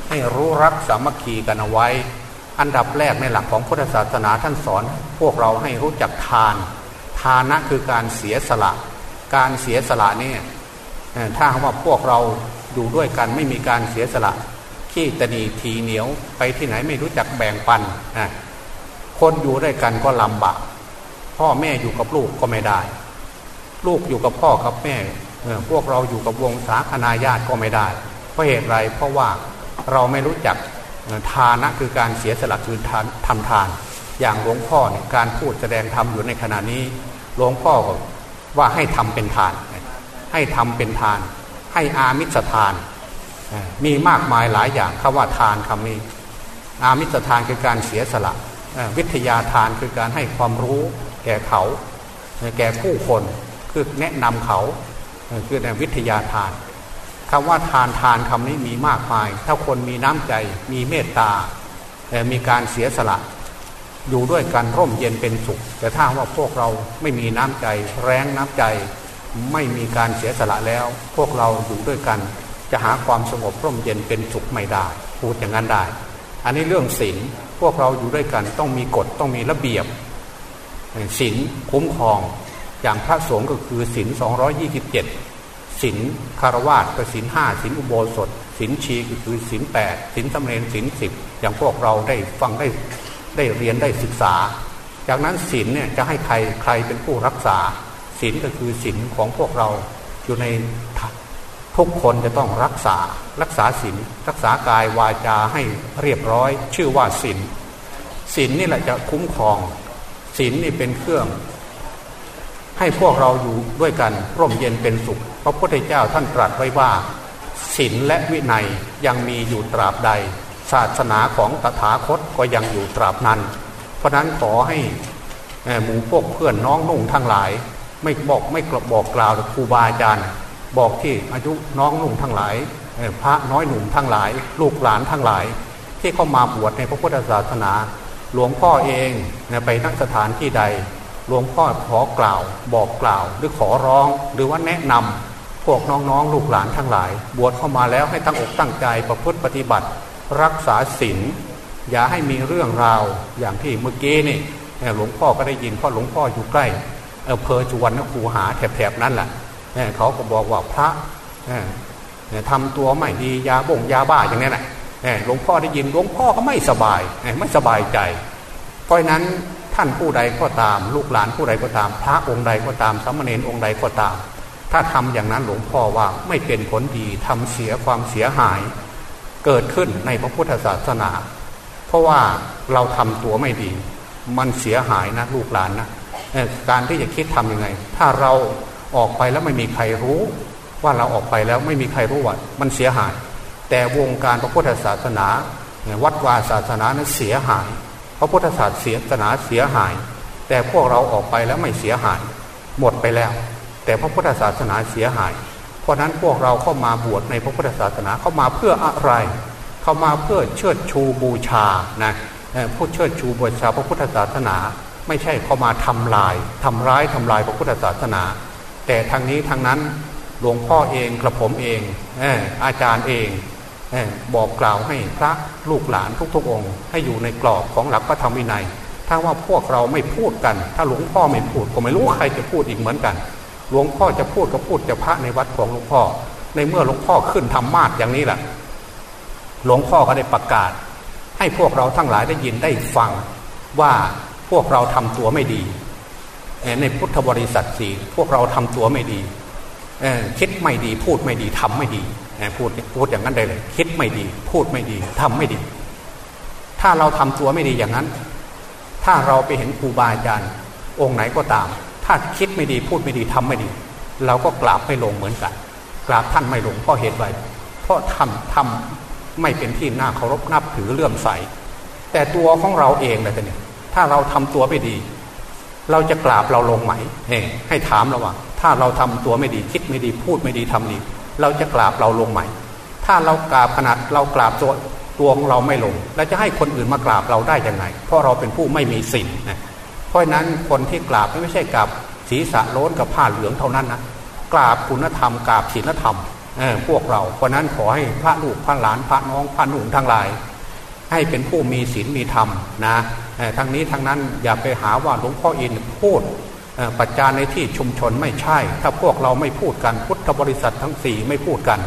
ให้รู้รักสามัคคีกันเอาไว้ อันดับแรกในหลักของพุทธศาสนาท่านสอน พวกเราให้รู้จักทาน ทานะคือการเสียสละ การเสียสละนี่ถ้าว่าพวกเราอยู่ด้วยกันไม่มีการเสียสละขี้ตนีทีเหนียวไปที่ไหนไม่รู้จักแบ่งปัน คนอยู่ด้วยกันก็ลำบากพ่อแม่อยู่กับลูกก็ไม่ได้ ลูกอยู่กับพ่อกับแม่พวกเราอยู่กับวงศาคณาญาติก็ไม่ได้ เพราะเหตุไรเพราะว่าเราไม่รู้จักทานะคือการเสียสละคือทานทำทาน อย่างหลวงพ่อเนี่ยการพูดแสดงธรรมอยู่ในขณะนี้หลวงพ่อว่าให้ทำเป็นทาน ให้ทำเป็นทาน ให้อามิสทาน มีมากมายหลายอย่างคำว่าทานคำนี้ อามิสทานคือการเสียสละ วิทยาทานคือการให้ความรู้แก่เขา แก่ผู้คนคือแนะนำเขาคือในวิทยาทานคำว่าทานทานคำนี้มีมากมาย ถ้าคนมีน้ำใจมีเมตตา มีการเสียสละ อยู่ด้วยกันร่มเย็นเป็นสุข แต่ถ้าว่าพวกเราไม่มีน้ำใจ แรงน้ำใจ ไม่มีการเสียสละแล้ว พวกเราอยู่ด้วยกัน จะหาความสงบร่มเย็นเป็นสุขไม่ได้ พูดอย่างนั้นได้ อันนี้เรื่องศีลพวกเราอยู่ด้วยกันต้องมีกฎต้องมีระเบียบศีลคุ้มครอง อย่างพระสงฆ์ก็คือศีล227ศีลคารวะก็ศีลห้าศีลอุโบสถศีลชีก็คือศีลแปดศีลสำเร็จศีลสิบอย่างพวกเราได้ฟังได้ได้เรียนได้ศึกษา จากนั้นศีลเนี่ยจะให้ใครใครเป็นผู้รักษาศีลก็คือศีลของพวกเราอยู่ใน ทุกคนจะต้องรักษารักษาศีลรักษากายวาจาให้เรียบร้อย ชื่อว่าศีลศีลนี่แหละจะคุ้มครองศีลนี่เป็นเครื่อง ให้พวกเราอยู่ด้วยกันร่มเย็นเป็นสุข พระพุทธเจ้าท่านตรัสไว้ว่าศีลและวินัยยังมีอยู่ตราบใด ศาสนาของตถาคตก็ยังอยู่ตราบนั้น เพราะนั้นขอให้หมู่พวกเพื่อนน้องนุ่งทั้งหลาย ไม่บอกไม่กลบบอกกล่าวครูบาอาจารย์ บอกที่อายุน้องหนุ่งทั้งหลายพระน้อยหนุ่มทั้งหลาย ลูกหลานทั้งหลาย ที่เข้ามาบวชในพระพุทธศาสนา หลวงพ่อเองไปนักสถานที่ใด หลวงพ่อขอกล่าว บอกกล่าว หรือขอร้องหรือว่าแนะนำพวกน้องๆ ลูกหลานทั้งหลาย บวชเข้ามาแล้วให้ตั้งอกตั้งใจประพฤติปฏิบัติ รักษาศีลอย่าให้มีเรื่องราวอย่างที่เมื่อกี้นี่หลวงพ่อก็ได้ยินเพราะหลวงพ่ออยู่ใกล้อำเภอจุวรรณคูหาแถบๆนั้นแหละ เขาก็บอกว่าพระทำตัวไม่ดียาบ่งยาบ้าอย่างนี้แหละหลวงพ่อได้ยินหลวงพ่อก็ไม่สบายไม่สบายใจ เพราะนั้นท่านผู้ใดก็ตาม ลูกหลานผู้ใดก็ตาม พระองค์ใดก็ตามสามเณรองค์ใดก็ตาม ถ้าทำอย่างนั้นหลวงพ่อว่าไม่เป็นผลดีทำเสียความเสียหาย เกิดขึ้นในพระพุทธศาสนา เพราะว่าเราทำตัวไม่ดี มันเสียหายนะลูกหลานนะการที่จะคิดทํำยังไง ถ้าเรา ออกไปแล้วไม่มีใครรู้ ว่าเราออกไปแล้วไม่มีใครรู้ว่ามันเสียหาย แต่วงการพระพุทธศาสนาวัดวาศาสนานั้นเสียหาย พระพุทธศาสนาเสียหาย แต่พวกเราออกไปแล้วไม่เสียหาย หมดไปแล้ว แต่พระพุทธศาสนาเสียหาย เพราะนั้นพวกเราเข้ามาบวชในพระพุทธศาสนาเข้ามาเพื่ออะไร เข้ามาเพื่อเชิดชูบูชานะผู้เชิดชูบูชาพระพุทธศาสนา ไม่ใช่เข้ามาทำลายทำร้ายทำลายพระพุทธศาสนา แต่ทางนี้ทางนั้นหลวงพ่อเองกระผมเองอาจารย์เองบอกกล่าวให้พระลูกหลานทุกๆองค์ ให้อยู่ในกรอบของหลักพระธรรมวินัย ถ้าว่าพวกเราไม่พูดกัน ถ้าหลวงพ่อไม่พูดก็ไม่รู้ใครจะพูดอีกเหมือนกัน หลวงพ่อจะพูดก็พูดจะพระในวัดของหลวงพ่อ ในเมื่อหลวงพ่อขึ้นธรรมาสอย่างนี้แหละหลวงพ่อก็ได้ประกาศ ให้พวกเราทั้งหลายได้ยินได้ฟังว่าพวกเราทำตัวไม่ดี ในพุทธบริษัทสี่พวกเราทำตัวไม่ดีคิดไม่ดีพูดไม่ดีทำไม่ดีพูดพูดอย่างนั้นได้เลย คิดไม่ดี พูดไม่ดีทำไม่ดี ถ้าเราทำตัวไม่ดีอย่างนั้น ถ้าเราไปเห็นครูบาอาจารย์ องค์ไหนก็ตาม ถ้าคิดไม่ดีพูดไม่ดีทำไม่ดี เราก็กราบไม่ลงเหมือนกัน กราบท่านไม่ลงเพราะเหตุไรเพราะทำทำไม่เป็นที่น่าเคารพนับถือเลื่อมใส แต่ตัวของเราเองเลยแต่เนี่ยถ้าเราทำตัวไม่ดี เราจะกราบเราลงไหมให้ถามเราว่า ถ้าเราทำตัวไม่ดีคิดไม่ดีพูดไม่ดีทำดีเราจะกราบเราลงไหม ถ้าเรากราบขนาดเรากราบตัวตัวของเราไม่ลง แล้วจะให้คนอื่นมากราบเราได้ยังไง เพราะเราเป็นผู้ไม่มีศีลนะเพราะนั้นคนที่กราบไม่ใช่กราบศีรษะโล้นกับผ้าเหลืองเท่านั้นนะกราบคุณธรรมกราบศีลธรรมพวกเราเพราะนั้นขอให้พระลูกพระหลานพระน้องพระหนุ่มทั้งหลาย ให้เป็นผู้มีศีลมีธรรมนะทั้งนี้ทั้งนั้นอย่าไปหาว่าหลวงพ่ออินพูดปัจจานในที่ชุมชนไม่ใช่ ถ้าพวกเราไม่พูดกันพุทธบริษัททั้งสี่ไม่พูดกัน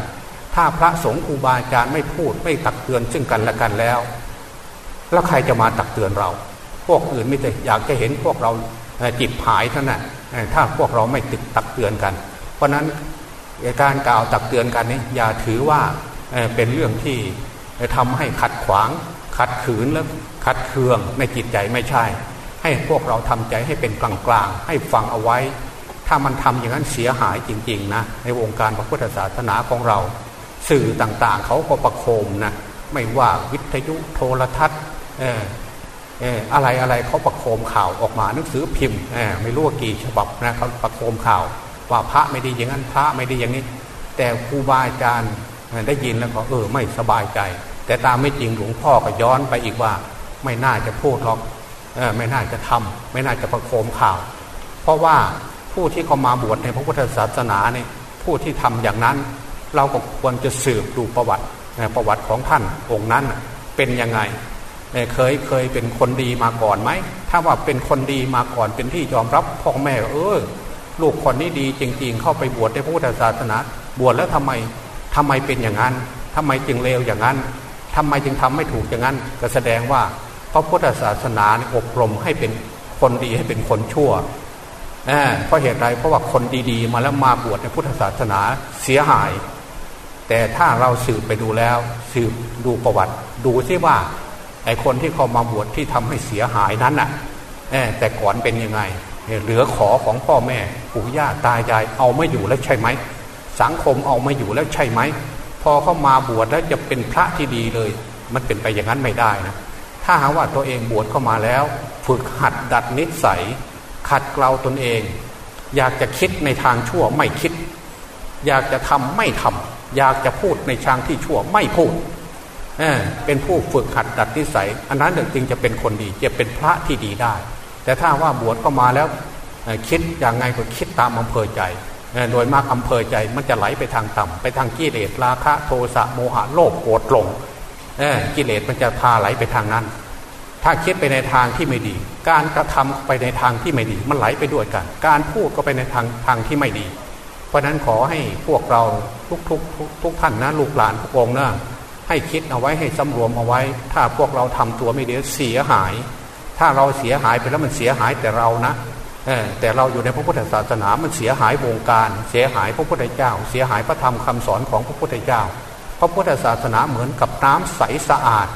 ถ้าพระสงฆ์ครูบาอาจารย์ไม่พูดไม่ตักเตือนซึ่งกันและกันแล้ว แล้วใครจะมาตักเตือนเรา พวกอื่นไม่ได้อยากจะเห็นพวกเราจิบหายเท่านั้นถ้าพวกเราไม่ตึกตักเตือนกัน เพราะนั้นการกล่าวตักเตือนกันนี้อย่าถือว่าเป็นเรื่องที่ทำให้ขัดขวาง ขัดขืนและขัดเคืองในจิตใจไม่ใช่ ให้พวกเราทำใจให้เป็นกลางๆ ให้ฟังเอาไว้ ถ้ามันทำอย่างนั้นเสียหายจริงๆนะในวงการพระพุทธศาสนาของเรา สื่อต่างๆ เขาก็ประโคมนะไม่ว่าวิทยุโทรทัศน์อะไรอะไรเขาประโคมข่าวออกมาหนังสือพิมพ์ไม่รู้ว่ากี่ฉบับนะเขาประโคมข่าว ว่าพระไม่ดีอย่างนั้นพระไม่ดีอย่างนี้ แต่ครูบาอาจารย์ได้ยินแล้วก็เออไม่สบายใจ แต่ตามไม่จริงหลวงพ่อก็ย้อนไปอีกว่า ไม่น่าจะพูดหรอกไม่น่าจะทำไม่น่าจะประโคมข่าว เพราะว่าผู้ที่เขามาบวชในพระพุทธศาสนาเนี่ยผู้ที่ทำอย่างนั้น เราก็ควรจะสืบดูประวัติประวัติของท่านองค์นั้นเป็นยังไงเคยเคยเป็นคนดีมาก่อนไหม ถ้าว่าเป็นคนดีมาก่อนเป็นที่ยอมรับพ่อแม่เออลูกคนนี้ดีจริง ๆ เข้าไปบวชในพระพุทธศาสนา บวชแล้วทำไมทำไมเป็นอย่างนั้นทำไมจึงเลวอย่างนั้น ทำไมจึงทำไม่ถูกอย่างนั้นก็แสดงว่าพระพุทธศาสนาอบรมให้เป็นคนดีให้เป็นคนชั่วเพราะเหตุใดเพราะว่าคนดีๆ มาแล้วมาบวชในพุทธศาสนาเสียหาย แต่ถ้าเราสืบไปดูแล้ว สืบดูประวัติ ดูซิว่าไอ้คนที่เขามาบวชที่ทำให้เสียหายนั้นน่ะแต่ก่อนเป็นยังไงเหลือขอของพ่อแม่ปู่ย่าตายายเอาไม่อยู่แล้วใช่ไหมสังคมเอาไม่อยู่แล้วใช่ไหม พอเข้ามาบวชแล้วจะเป็นพระที่ดีเลย มันเป็นไปอย่างนั้นไม่ได้นะถ้าหากว่าตัวเองบวชเข้ามาแล้ว ฝึกหัดดัดนิสัย ขัดเกลาตนเอง อยากจะคิดในทางชั่วไม่คิด อยากจะทำไม่ทำอยากจะพูดในทางที่ชั่วไม่พูดเป็นผู้ฝึกหัดดัดนิสัย อันนั้นจึงจะเป็นคนดีจะเป็นพระที่ดีได้ แต่ถ้าว่าบวชเข้ามาแล้วคิดอย่างไงก็คิดตามอำเภอใจ โดยมากอำเภอใจมันจะไหลไปทางต่ำไปทางกิเลสราคะโทสะโมหะโลภโกรธหลงกิเลสมันจะพาไหลไปทางนั้น ถ้าคิดไปในทางที่ไม่ดี การกระทำไปในทางที่ไม่ดี มันไหลไปด้วยกัน การพูดก็ไปในทางทางที่ไม่ดี เพราะนั้นขอให้พวกเราทุกทุกทุกท่านนะลูกหลานทุกองนะให้คิดเอาไว้ให้สำรวมเอาไว้ ถ้าพวกเราทำตัวไม่ดีเสียหาย ถ้าเราเสียหายไปแล้วมันเสียหายแต่เรานะ แต่เราอยู่ในพระพุทธศาสนา มันเสียหายวงการ เสียหายพระพุทธเจ้า เสียหายพระธรรมคำสอนของพระพุทธเจ้า พระพุทธศาสนาเหมือนกับน้ำใสสะอาด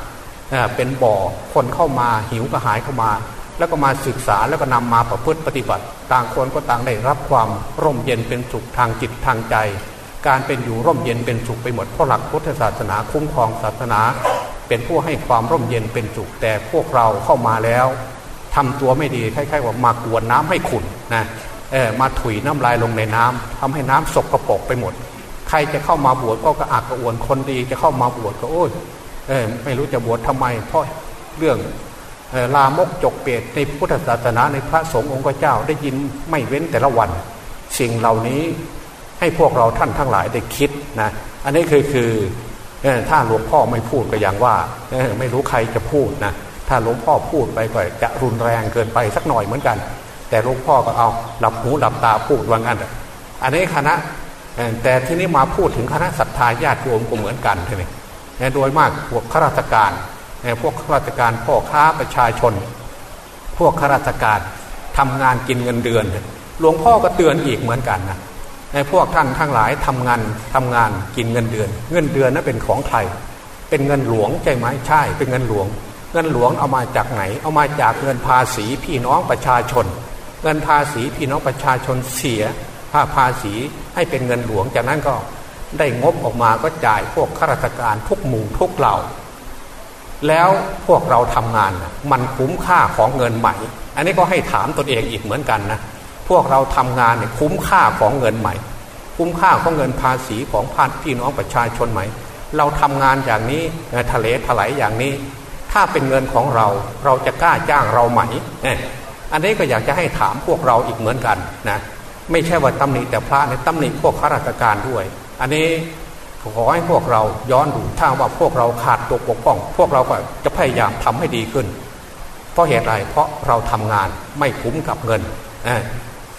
เป็นบ่อคนเข้ามาหิวกระหายเข้ามา แล้วก็มาศึกษาแล้วก็นำมาประพฤติปฏิบัติ ต่างคนก็ต่างได้รับความร่มเย็นเป็นสุขทางจิตทางใจ การเป็นอยู่ร่มเย็นเป็นสุขไปหมดเพราะหลักพุทธศาสนาคุ้มครองศาสนา เป็นผู้ให้ความร่มเย็นเป็นสุขแต่พวกเราเข้ามาแล้ว ทำตัวไม่ดีคล้ายๆว่ามากวนน้ำให้ขุ่นนะเออมาถุยน้ำลายลงในน้ำทำให้น้ำสกรปรกไปหมด ใครจะเข้ามาบวชก็กระอักกระอ่วนคนดีจะเข้ามาบวชก็โอ้ยเออไม่รู้จะบวชทำไม เพราะเรื่องลามกจกเปรตในพุทธศาสนาในพระสงฆ์องค์เจ้าได้ยินไม่เว้นแต่ละวัน สิ่งเหล่านี้ให้พวกเราท่านทั้งหลายได้คิดนะอันนี้คือคือถ้าหลวงพ่อไม่พูดก็อย่างว่าไม่รู้ใครจะพูดนะ ถ้าหลวงพ่อพูดไปก็จะรุนแรงเกินไปสักหน่อยเหมือนกัน แต่หลวงพ่อก็เอาหลับหูหลับตาพูดว่างั้นอันนี้คณะแต่ที่นี้มาพูดถึงคณะศรัทธาญาติโยมก็เหมือนกันใช่ไหมโดยมากพวกข้าราชการพวกข้าราชการพ่อค้าประชาชน พวกข้าราชการทำงานกินเงินเดือน หลวงพ่อก็เตือนอีกเหมือนกันนะในพวกท่านทั้งหลายทำงานทำงานกินเงินเดือน เงินเดือนนั้นเป็นของใครเป็นเงินหลวงใช่ไหมใช่ เป็นเงินหลวง เงินหลวงเอามาจากไหน เอามาจากเงินภาษีพี่น้องประชาชน เงินภาษีพี่น้องประชาชนเสียผ้าภาษีให้เป็นเงินหลวงจากนั้นก็ได้งบออกมาก็จ่ายพวกข้าราชการทุกหมู่ทุกเหล่า แล้วพวกเราทำงานมันคุ้มค่าของเงินใหม่ อันนี้ก็ให้ถามตนเองอีกเหมือนกันนะพวกเราทำงานเนี่ยคุ้มค่าของเงินใหม่ คุ้มค่าของเงินภาษีของพานพี่น้องประชาชนไหม เราทำงานอย่างนี้ทะเลถลายอย่างนี้ ถ้าเป็นเงินของเราเราจะกล้าจ้างเราไหม อันนี้ก็อยากจะให้ถามพวกเราอีกเหมือนกันนะไม่ใช่ว่าตำหนิแต่พระในตำหนิพวกข้าราชการด้วย อันนี้ขอให้พวกเราย้อนดูถ้าว่าพวกเราขาดตัวปกป้อง พวกเราก็จะพยายามทำให้ดีขึ้น เพราะเหตุไรเพราะเราทำงานไม่คุ้มกับเงิน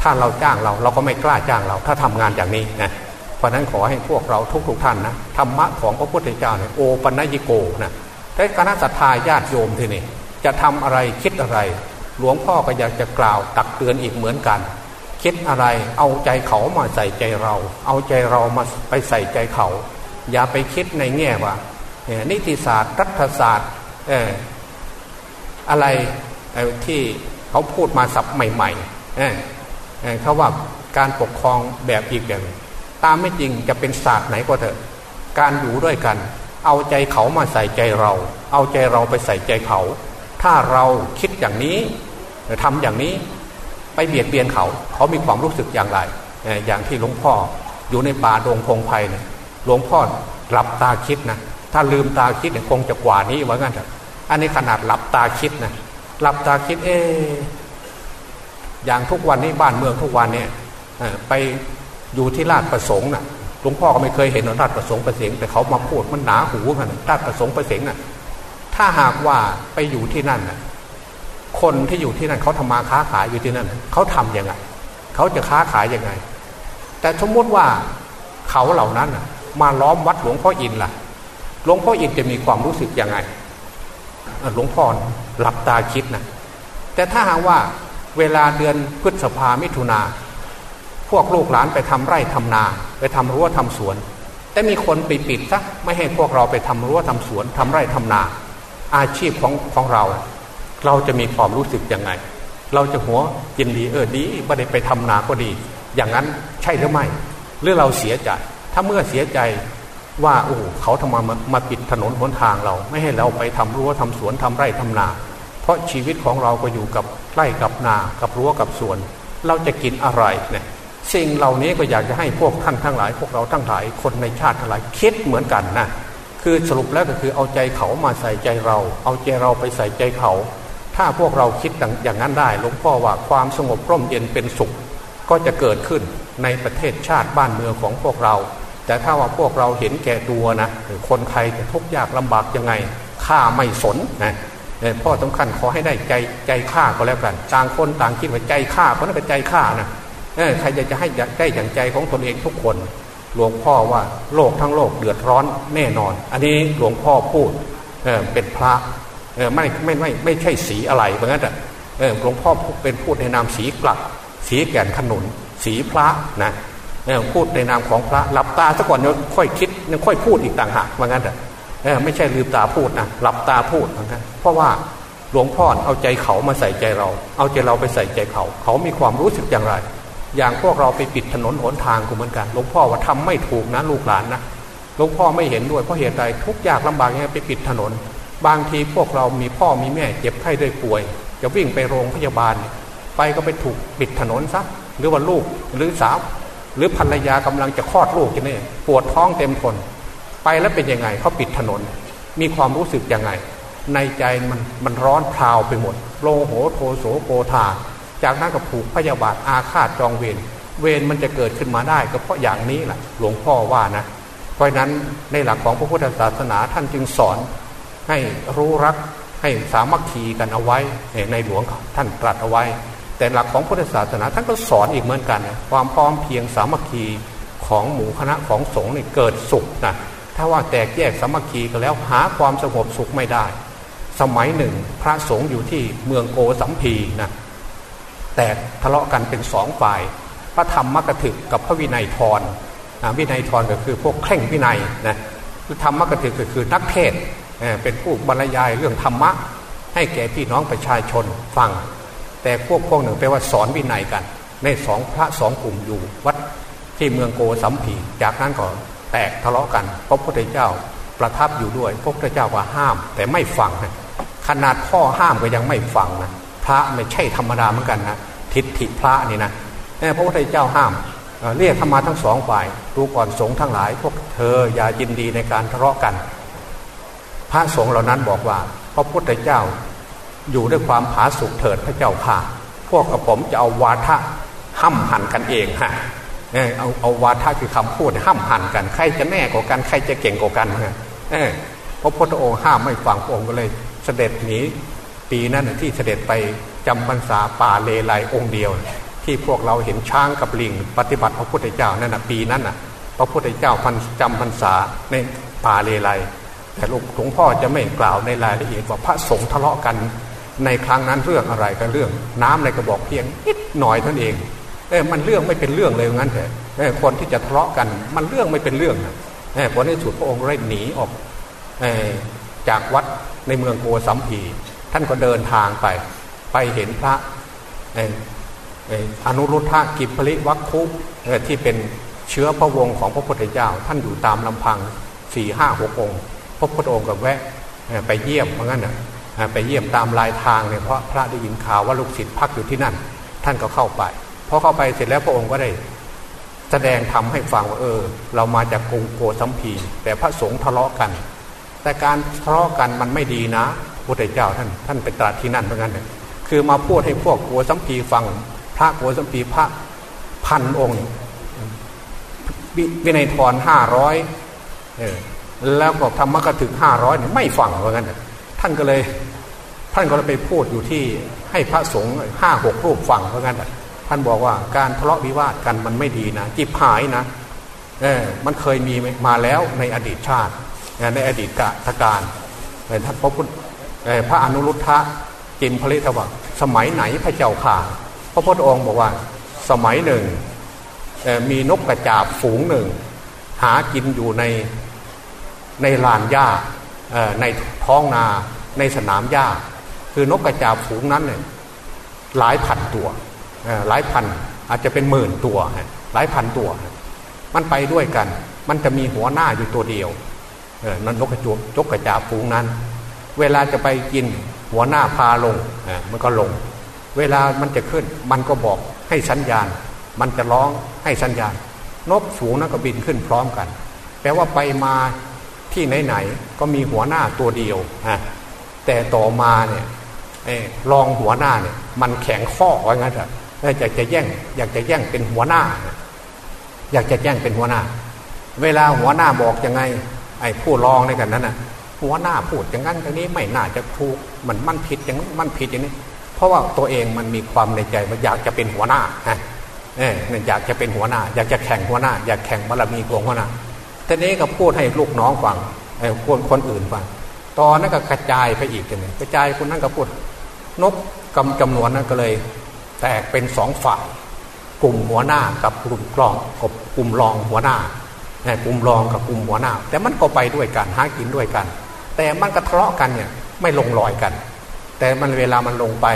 ถ้าเราจ้างเราเราก็ไม่กล้าจ้างเรา ถ้าทำงานอย่างนี้นะเพราะนั้นขอให้พวกเราทุกๆทท่านนะธรรมะของพระพุทธเจ้าเนี่ยโอปัญญิโกนะ แต่คณะสัตยาญาติโยมที่นี่จะทำอะไรคิดอะไร หลวงพ่อก็อยากจะกล่าวตักเตือนอีกเหมือนกัน คิดอะไรเอาใจเขามาใส่ใจเรา เอาใจเรามาไปใส่ใจเขา อย่าไปคิดในแง่ว่านิติศาสตร์ รัฐศาสตร์อะไรที่เขาพูดมาสับใหม่ๆเขาว่าการปกครองแบบอีกอย่างตามไม่จริงจะเป็นศาสตร์ไหนก็เถอะ การอยู่ด้วยกัน เอาใจเขามาใส่ใจเรา เอาใจเราไปใส่ใจเขา ถ้าเราคิดอย่างนี้ทำอย่างนี้ไปเบียดเบียนเขา เขามีความรู้สึกอย่างไร อย่างที่หลวงพ่ออยู่ในป่าดงพงไพ่เนี่ยหลวงพ่อหลับตาคิดนะถ้าลืมตาคิดเนี่ยคงจะกว่านี้ว่างั้นเถอะอันนี้ขนาดหลับตาคิดนะหลับตาคิดเออย่างทุกวันนี้บ้านเมืองทุกวันเนี่ยไปอยู่ที่ราชประสงค์น่ะ ลวงพ่อก็ไม่เคยเห็นราประสงค์ประเสงแต่เขามาพูดมันหนาหูกันราประสงค์ประเสงน่ะถ้าหากว่าไปอยู่ที่นั่นน่ะคนที่อยู่ที่นั่นเขาทำมาค้าขายอยู่ที่นั่นเขาทํำยังไงเขาจะค้าขายยังไง แต่สมมติว่าเขาเหล่านั้นมาล้อมวัดหลวงพ่ออินล่ะ หลวงพ่ออินจะมีความรู้สึกยังไงหลวงพ่อหลับตาคิดนะแต่ถ้าหากว่าเวลาเดือนพฤษภามิถุนา พวกลูกหลานไปทำไร่ทำนา ไปทำรั้วทำสวน แต่มีคนไปปิดซะไม่ให้พวกเราไปทำรั้วทำสวนทำไร่ทำนา อาชีพของของเรา เราจะมีความรู้สึกยังไง เราจะหัวยินดีเออดีไม่ได้ไปทำนาก็ดี อย่างนั้นใช่หรือไม่ หรือเราเสียใจ ถ้าเมื่อเสียใจว่าโอ้เขาทำมามาปิดถนนหนทางเรา ไม่ให้เราไปทำรั้วทำสวนทำไร่ทำนา เพราะชีวิตของเราก็อยู่กับไร่กับนา กับรั้วกับสวน เราจะกินอะไรเนี่ย สิ่งเหล่านี้ก็อยากจะให้พวกท่านทั้งหลาย พวกเราทั้งหลายคนในชาติทั้งหลายคิดเหมือนกันนะคือสรุปแล้วก็คือเอาใจเขามาใส่ใจเรา เอาใจเราไปใส่ใจเขา ถ้าพวกเราคิดอย่างนั้นได้หลวงพ่อว่าความสงบร่มเย็นเป็นสุข ก็จะเกิดขึ้นในประเทศชาติบ้านเมืองของพวกเรา แต่ถ้าว่าพวกเราเห็นแก่ตัวนะคนไทยจะทุกข์ยากลำบากยังไงข้าไม่สนนะพ่อสำคัญขอให้ได้ใจใจข้าก็แล้วกัน ต่างคนต่างคิดว่าใจข้าเพราะนั่นก็ใจข้านะ ใครจะให้ได้อย่างใจของตนเองทุกคน หลวงพ่อว่าโลกทั้งโลกเดือดร้อนแน่นอน อันนี้หลวงพ่อพูดเเป็นพระไม่ไม่ไม่ไม่ใช่สีอะไรเพราะงั้นแต่หลวงพ่อเป็นพูดในนามสีกลักสีแก่นขนุน สีพระนะพูดในนามของพระหลับตาซะก่อนยังค่อยคิดยังค่อยพูดอีกต่างหากว่างั้นแต่ไม่ใช่ลืมตาพูดนะหลับตาพูดเหมือนกันเพราะว่าหลวงพ่อเอาใจเขามาใส่ใจเรา เอาใจเราไปใส่ใจเขา เขามีความรู้สึกอย่างไร อย่างพวกเราไปปิดถนนหนทางก็เหมือนกันหลวงพ่อว่าทำไม่ถูกนะลูกหลานนะหลวงพ่อไม่เห็นด้วยเพราะเหตุใดทุกยากลำบากยังไงไปปิดถนน บางทีพวกเรามีพ่อมีแม่เจ็บไข้ด้วยป่วย จะวิ่งไปโรงพยาบาล ไปก็ไปถูกปิดถนนซะหรือว่าลูกหรือสาวหรือภรรยากำลังจะคลอดลูกจะนี่ยปวดท้องเต็มทน ไปแล้วเป็นยังไงเขาปิดถนน มีความรู้สึกยังไง ในใจมันมันร้อนพราวไปหมด โลโหโทโสโกธา จากนั้นก็ผูกพยาบาทอาฆาตจองเวรเวรมันจะเกิดขึ้นมาได้ก็เพราะอย่างนี้แหละหลวงพ่อว่านะ เพราะนั้นในหลักของพระพุทธศาสนาท่านจึงสอนให้รู้รักให้สามัคคีกันเอาไว้ในหลวงท่านตรัสเอาไว้ แต่หลักของพุทธศาสนาท่านก็สอนอีกเหมือนกันความพร้อมเพียงสามัคคีของหมู่คณะของสงฆ์นี่เกิดสุขนะถ้าว่าแตกแยกสามัคคีกันแล้วหาความสงบสุขไม่ได้ สมัยหนึ่ง พระสงฆ์อยู่ที่เมืองโกสัมพีนะ แตกทะเลาะกันเป็นสองฝ่าย พระธรรมมกถึกกับพระวินัยทรวินัยทรก็คือพวกเคร่งวินัยนะธรรมมกถึกก็คือนักเทศเป็นผู้บรรยายเรื่องธรรมะ ให้แก่พี่น้องประชาชนฟัง แต่พวกพวกหนึ่งแปลว่าสอนวินัยกัน ในสองพระสองกลุ่มอยู่วัดที่เมืองโกสัมพีจากนั้นก็แตกทะเลาะกันพระพุทธเจ้าประทับอยู่ด้วย พระพุทธเจ้าว่าห้ามแต่ไม่ฟังขนาดพ่อห้ามก็ยังไม่ฟังนะ พระไม่ใช่ธรรมดาเหมือนกันนะทิฏฐิพระนี่นะพระพุทธเจ้าห้ามเรียกธรรมาทั้งสองฝ่ายดูก่อนสงฆ์ทั้งหลาย พวกเธออย่ายินดีในการทะเลาะกัน พระสงฆ์เหล่านั้นบอกว่าพระพุทธเจ้าอยู่ด้วยความผาสุกเถิดพระเจ้าค่ะ พวกกระผมจะเอาวาทะห้ำหันกันเองฮะเอาเอาวาทะคือคำพูดห้ำหันกันใครจะแน่กว่ากันใครจะเก่งกว่ากันฮะพระพุทธองค์ห้ามไม่ฟังพระองค์ก็เลยเสด็จหนี ปีนั้นที่เสด็จไปจำพรรษาป่าเลไลองค์เดียว ที่พวกเราเห็นช้างกับลิง ปฏิบัติพระพุทธเจ้านั่นนะปีนั้นน่ะพระพุทธเจ้าพันจำพรรษาในป่าเลไลแต่หลวงพ่อจะไม่กล่าวในรายละเอียดว่าพระสงฆ์ทะเลาะกัน ในครั้งนั้นเรื่องอะไรก็เรื่อง น้ำในกระบอกเพียงนิดหน่อยท่านเองเออมันเรื่องไม่เป็นเรื่องเลยงั้นเถอะคนที่จะทะเลาะกันมันเรื่องไม่เป็นเรื่องนะผลในสุดพระองค์ได้หนีออกจากวัดในเมืองโกสัมพี ท่านก็เดินทางไป ไปเห็นพระอนุรุทธะกิปริวัคคุที่เป็นเชื้อพระวงศ์ของพระพุทธเจ้า ท่านอยู่ตามลำพังสี่ห้าหกองค์พระพุทธองค์ก็แวะไปเยี่ยมเหมือนกันนไปเยี่ยมตามลายทางเนี่ยเพราะพระได้ยินข่าวว่าลูกศิษย์พักอยู่ที่นั่น ท่านก็เข้าไปพอเข้าไปเสร็จแล้วพระองค์ก็ได้ แสดงทำให้ฟังว่าเออ เรามาจากกรุงโกสัมพีแต่พระสงฆ์ทะเลาะกัน แต่การทะเลาะกันมันไม่ดีนะ พุทธเจ้าท่านท่านไปตรัสที่นั่นเหมือนกันเลยคือมาพูดให้พวกโกสัมพีฟัง พระโกสัมพีพระพันองค์วินัยทรห้าร้อยแล้วก็ธรรมกถึงห้าร้อยไม่ฟังเหมือนกันท่านก็เลย ท่านก็เลยไปพูดอยู่ที่ให้พระสงฆ์ห้าหกรูปฟังเหมือนกันท่านบอกว่าการทะเลาะวิวาทกันมันไม่ดีนะจิบหายนะเออมันเคยมีมาแล้วในอดีตชาติ ในอดีตกะตการท่านพระพุทธ พระอนุรุทธะจิมพลิทวักสมัยไหนพระเจ้าข่าพระพุทธองค์บอกว่าสมัยหนึ่งมีนกกระจาบฝูงหนึ่ง หากินอยู่ในในลานหญ้าในท้องนาในสนามหญ้า คือนกกระจาบฝูงนั้นเนี่ยหลายพันตัวหลายพันอาจจะเป็นหมื่นตัว หลายพันตัว มันไปด้วยกัน มันจะมีหัวหน้าอยู่ตัวเดียวนั่นนกกระจกจกกระจาบฝูงนั้น เวลาจะไปกินหัวหน้าพาลงมันก็ลง เวลามันจะขึ้น มันก็บอกให้สัญญาณ มันจะร้องให้สัญญาณ นกฝูงนั้นก็บินขึ้นพร้อมกัน แปลว่าไปมาที่ไหนๆก็มีหัวหน้าตัวเดียวฮะแต่ต่อมาเนี่ยรองหัวหน้าเนี่ย มันแข็งข้อว่างั้นเถอะอยากจะแย่ง อยากจะแย่งเป็นหัวหน้า อยากจะแย่งเป็นหัวหน้า เวลาหัวหน้าบอกยังไง ไอ้ผู้รองในกันนั้นนะ หัวหน้าพูดอย่างนั้นอย่างนี้ไม่น่าจะถูกมันมันผิดอย่างมันผิดอย่างนี้ เพราะว่าตัวเองมันมีความในใจว่าอยากจะเป็นหัวหน้าฮะเอออยากจะเป็นหัวหน้า อยากจะแข่งหัวหน้า อยากแข่งบารมีของหัวหน้าแต่นี้ก็พูดให้ลูกน้องฟังไอ้คนคนอื่นฟังตอนนั้นก็กระจายไปอีกเลยกระจายคนนั้นก็พูด นกกำจำนวนนั้นก็เลย แตกเป็นสองฝ่าย กลุ่มหัวหน้ากับกลุ่มกลองกับกลุ่มรองหัวหน้ากลุ่มรองกับกลุ่มหัวหน้า แต่มันก็ไปด้วยกันหากินด้วยกัน แต่มันกระทะกันเนี่ยไม่ลงรอยกัน แต่มันเวลามันลงไป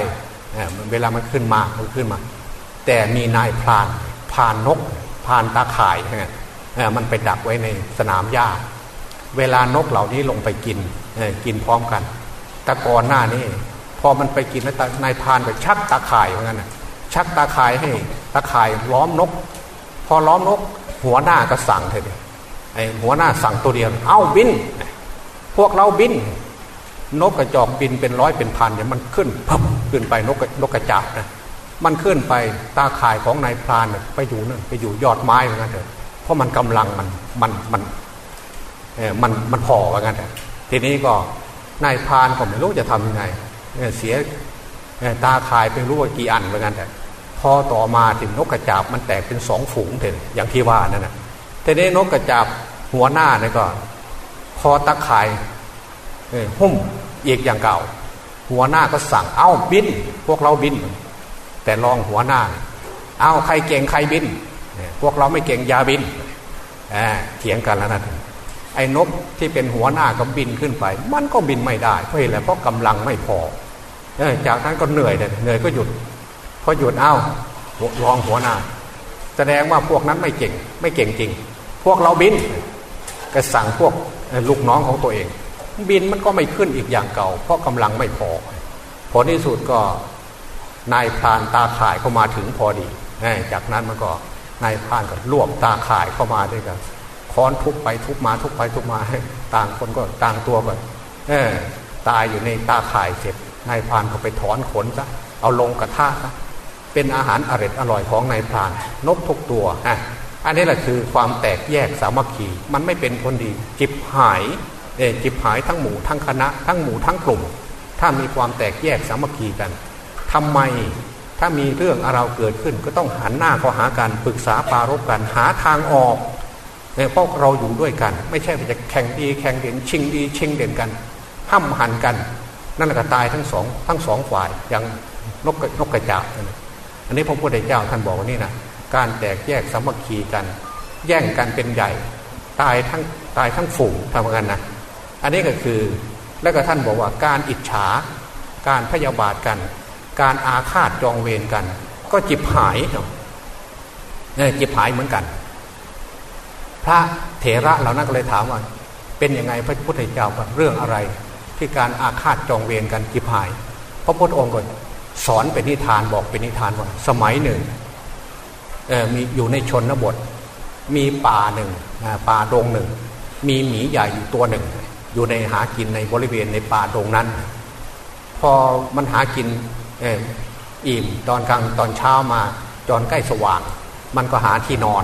เวลามันขึ้นมามันขึ้นมา แต่มีนายพรานพานนกพานตาข่ายเนี่ยมันไปดักไว้ในสนามหญ้า เวลานกเหล่านี้ลงไปกินกินพร้อมกัน แต่ก่อนหน้านี้พอมันไปกินแล้วนายพานก็ชักตาข่ายเหมือนกันชักตาข่ายให้ตาข่ายล้อมนก พอล้อมนก หัวหน้าก็สั่งเถอะไอหัวหน้าสั่งตัวเดียว เอ้าบิน พวกเราบิน นกกระจอกบินเป็นร้อยเป็นพันเนี่ยมันขึ้นพับขึ้นไปนกนกกระจาบนะมันขึ้นไปตาข่ายของนายพรานไปอยู่นั่นไปอยู่ยอดไม้เหมือนกันเถอะเพราะมันกำลังมันมันมันเออมันมันพอเหมือนกันเถอะทีนี้ก็นายพรานก็ไม่รู้จะทำยังไงเสียตาข่ายเป็นรู้ว่ากี่อันเหมือนกันแต่พอต่อมาถึงนกกระจาบมันแตกเป็นสองฝูงเถอะอย่างที่ว่านั่นนะทีนี้นกกระจาบหัวหน้าเนี่ยก็ พอตาข่ายหุ้มเอกอย่างเก่า หัวหน้าก็สั่งเอ้าบิน พวกเราบิน แต่ลองหัวหน้า เอ้าใครเก่งใครบิน พวกเราไม่เก่งยาบินเถียงกันแล้วนะไอ้นกที่เป็นหัวหน้าก็บินขึ้นไป มันก็บินไม่ได้เพราะอะไรเพราะกำลังไม่พอจากนั้นก็เหนื่อยเลยเหนื่อยก็หยุดพอหยุดเอ้ารองหัวหน้า แสดงว่าพวกนั้นไม่เก่ง ไม่เก่งจริง พวกเราบิน ก็สั่งพวก ลูกน้องของตัวเอง บินมันก็ไม่ขึ้นอีกอย่างเก่า เพราะกำลังไม่พอ ผลที่สุดก็นายพรานตาข่ายเข้ามาถึงพอดี จากนั้นมันก็นายพรานก็รวบตาข่ายเข้ามาด้วยกันค้อนทุบไปทุบมาทุบไปทุบมาต่างคนก็ต่างตัวก่อนเออตายอยู่ในตาข่ายเสร็จนายพรานก็ไปถอนขนซะเอาลงกระทะซะเป็นอาหารอร่อยอร่อยของนายพราน นกทุกตัวฮะ อันนี้แหละคือความแตกแยกสามัคคี มันไม่เป็นคนดี จิบหายเอจิบหายทั้งหมู่ทั้งคณะ ทั้งหมู่ทั้งกลุ่ม ถ้ามีความแตกแยกสามัคคีกันทำไมถ้ามีเรื่องอะไรเกิดขึ้นก็ต้องหันหน้าเข้าหากันปรึกษาปารบกันหาทางออกเพราะเราอยู่ด้วยกัน ไม่ใช่จะแข่งดีแข่งเด่นชิงดีชิงเด่นกันห้ำหันกัน นั่นก็ตายทั้งสองทั้งสองฝ่ายอย่างนกนกกระจาบอันนี้พระพุทธเจ้าท่านบอกว่านี่นะ การแตกแยกสามัคคีกัน แย่งกันเป็นใหญ่ ตายทั้งตายทั้งฝูงทำกันนะอันนี้ก็คือแล้วก็ท่านบอกว่าการอิจฉา การพยาบาทกัน การอาฆาตจองเวรกัน ก็จิบหายเนาะจิบหายเหมือนกัน พระเถระเหล่านั้นก็เลยถามว่าเป็นยังไงพระพุทธเจ้าเรื่องอะไร ที่การอาฆาตจองเวรกันจิบหาย พระพุทธองค์ก็สอนเป็นนิทานบอกเป็นนิทานว่าสมัยหนึ่ง มีอยู่ในชนบท มีป่าหนึ่งป่าดงหนึ่ง มีหมีใหญ่อยู่ตัวหนึ่ง อยู่ในหากินในบริเวณในป่าดงนั้น พอมันหากินอิ่มตอนกลางตอนเช้ามาจอนใกล้สว่าง มันก็หาที่นอน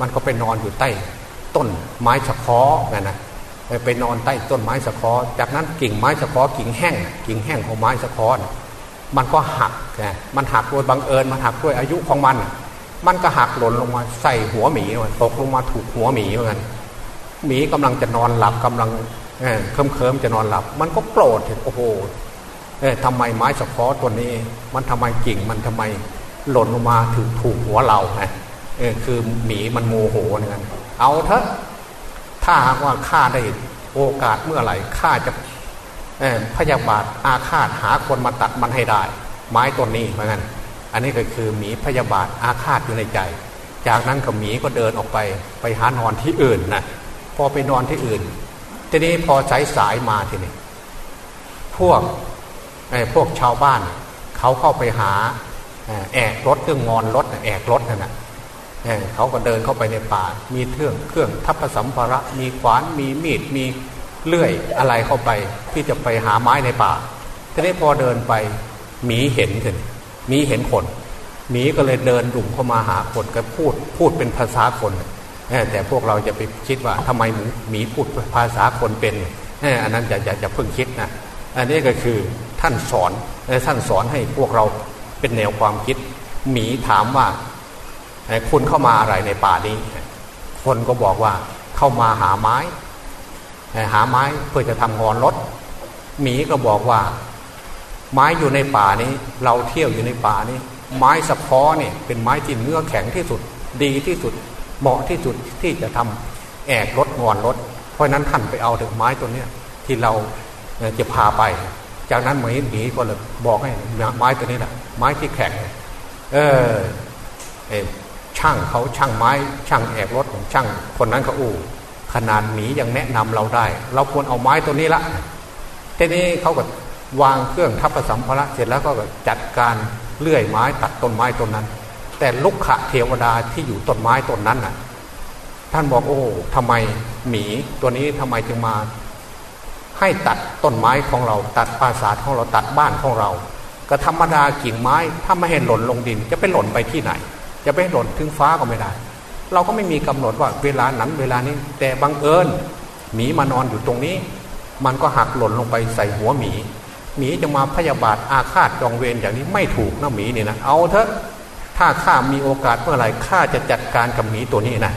มันก็ไปนอนอยู่ใต้ต้นไม้สะคอนะนะไปนอนใต้ต้นไม้สะคอจากนั้นกิ่งไม้สะคอกิ่งแห้ง กิ่งแห้งของไม้สะคอมันก็หักไงมันหักโดยบังเอิญมันหักด้วยอายุของมัน มันก็หักหล่นลงมาใส่หัวหมีตกลงมาถูกหัวหมีเหมือนกันหมีกำลังจะนอนหลับกำลังเคิมเคิมจะนอนหลับ มันก็โกรธเห็นโอ้โหเอ๊ะทำไมไม้สะพอตัวนี้ มันทำไมกิ่งมันทำไมหล่นลงมาถึงถูกหัวเราไงเออคือหมีมันโมโหเหมือนกันเอาเถอะถ้าหากว่าข้าได้โอกาสเมื่อไหร่ข้าจะพยาบาทอาฆาตหาคนมาตัดมันให้ได้ ไม้ต้นนี้เหมือนกัน อันนี้ก็คือหมีพยาบาทอาฆาตอยู่ในใจ จากนั้นก็หมีก็เดินออกไปไปหานอนที่อื่นนะพอไปนอนที่อื่น ทีนี้พอสายสายมาทีนี้พวกไอ้พวกชาวบ้าน เขาเข้าไปหาแอกรถเครื่องงอนรถแอกรถนั่นนะเขาก็เดินเข้าไปในป่า มีเครื่องเครื่องทัพสัมภาระ มีขวานมีมีดมีเลื่อยอะไรเข้าไปที่จะไปหาไม้ในป่าทีนี้พอเดินไปหมีเห็นขึ้ มีเห็นคนหมีก็เลยเดินดุ่มเข้ามาหาคนก็พูดพูดเป็นภาษาคนแต่พวกเราจะไปคิดว่าทำไมหมีพูดภาษาคนเป็นอันนั้นจะจะจะเพิ่งคิดนะอันนี้ก็คือท่านสอนท่านสอนให้พวกเราเป็นแนวความคิด หมีถามว่าคุณเข้ามาอะไรในป่านี้ คนก็บอกว่าเข้ามาหาไม้ หาไม้เพื่อจะทำงอนรถหมีก็บอกว่า ไม้อยู่ในป่านี้ เราเที่ยวอยู่ในป่านี้ ไม้สะพอเนี่ยเป็นไม้ที่เนื้อแข็งที่สุด ดีที่สุด เหมาะที่สุดที่จะทำแอกรถงอนรถ เพราะนั้นท่านไปเอาถึงไม้ตัวเนี้ยที่เราจะพาไป จากนั้นหมีหมีก็เลยบอกให้ไม้ตัวนี้แหละไม้ที่แข็ง เออช่างเขาช่างไม้ ช่างแอกรถของช่างคนนั้นเขาอู้ขนาดหมียังแนะนำเราได้ เราควรเอาไม้ตัวนี้ละทีนี้เขาก็ วางเครื่องทัพสัมภาระเสร็จแล้วก็จัดการเลื่อยไม้ตัดต้นไม้ต้นนั้น แต่ลุกขะเทวดาที่อยู่ต้นไม้ต้นนั้นน่ะ ท่านบอกโอ้ทำไมหมีตัวนี้ทำไมจึงมา ให้ตัดต้นไม้ของเรา ตัดปราสาทของเราตัดบ้านของเรา ก็ธรรมดากิ่งไม้ถ้าไม่ให้หล่นลงดิน จะไปหล่นไปที่ไหน จะไปหล่นถึงฟ้าก็ไม่ได้ เราก็ไม่มีกำหนดว่าเวลานั้นเวลานี้ แต่บังเอิญหมีมานอนอยู่ตรงนี้ มันก็หักหล่นลงไปใส่หัวหมี หมีจะมาพยาบาทอาฆาตจองเวรอย่างนี้ไม่ถูกนะหมีนี่นะเอาเถอะถ้าข้ามีโอกาสเมื่อไหร่ข้าจะจัดการกับหมีตัวนี้นะ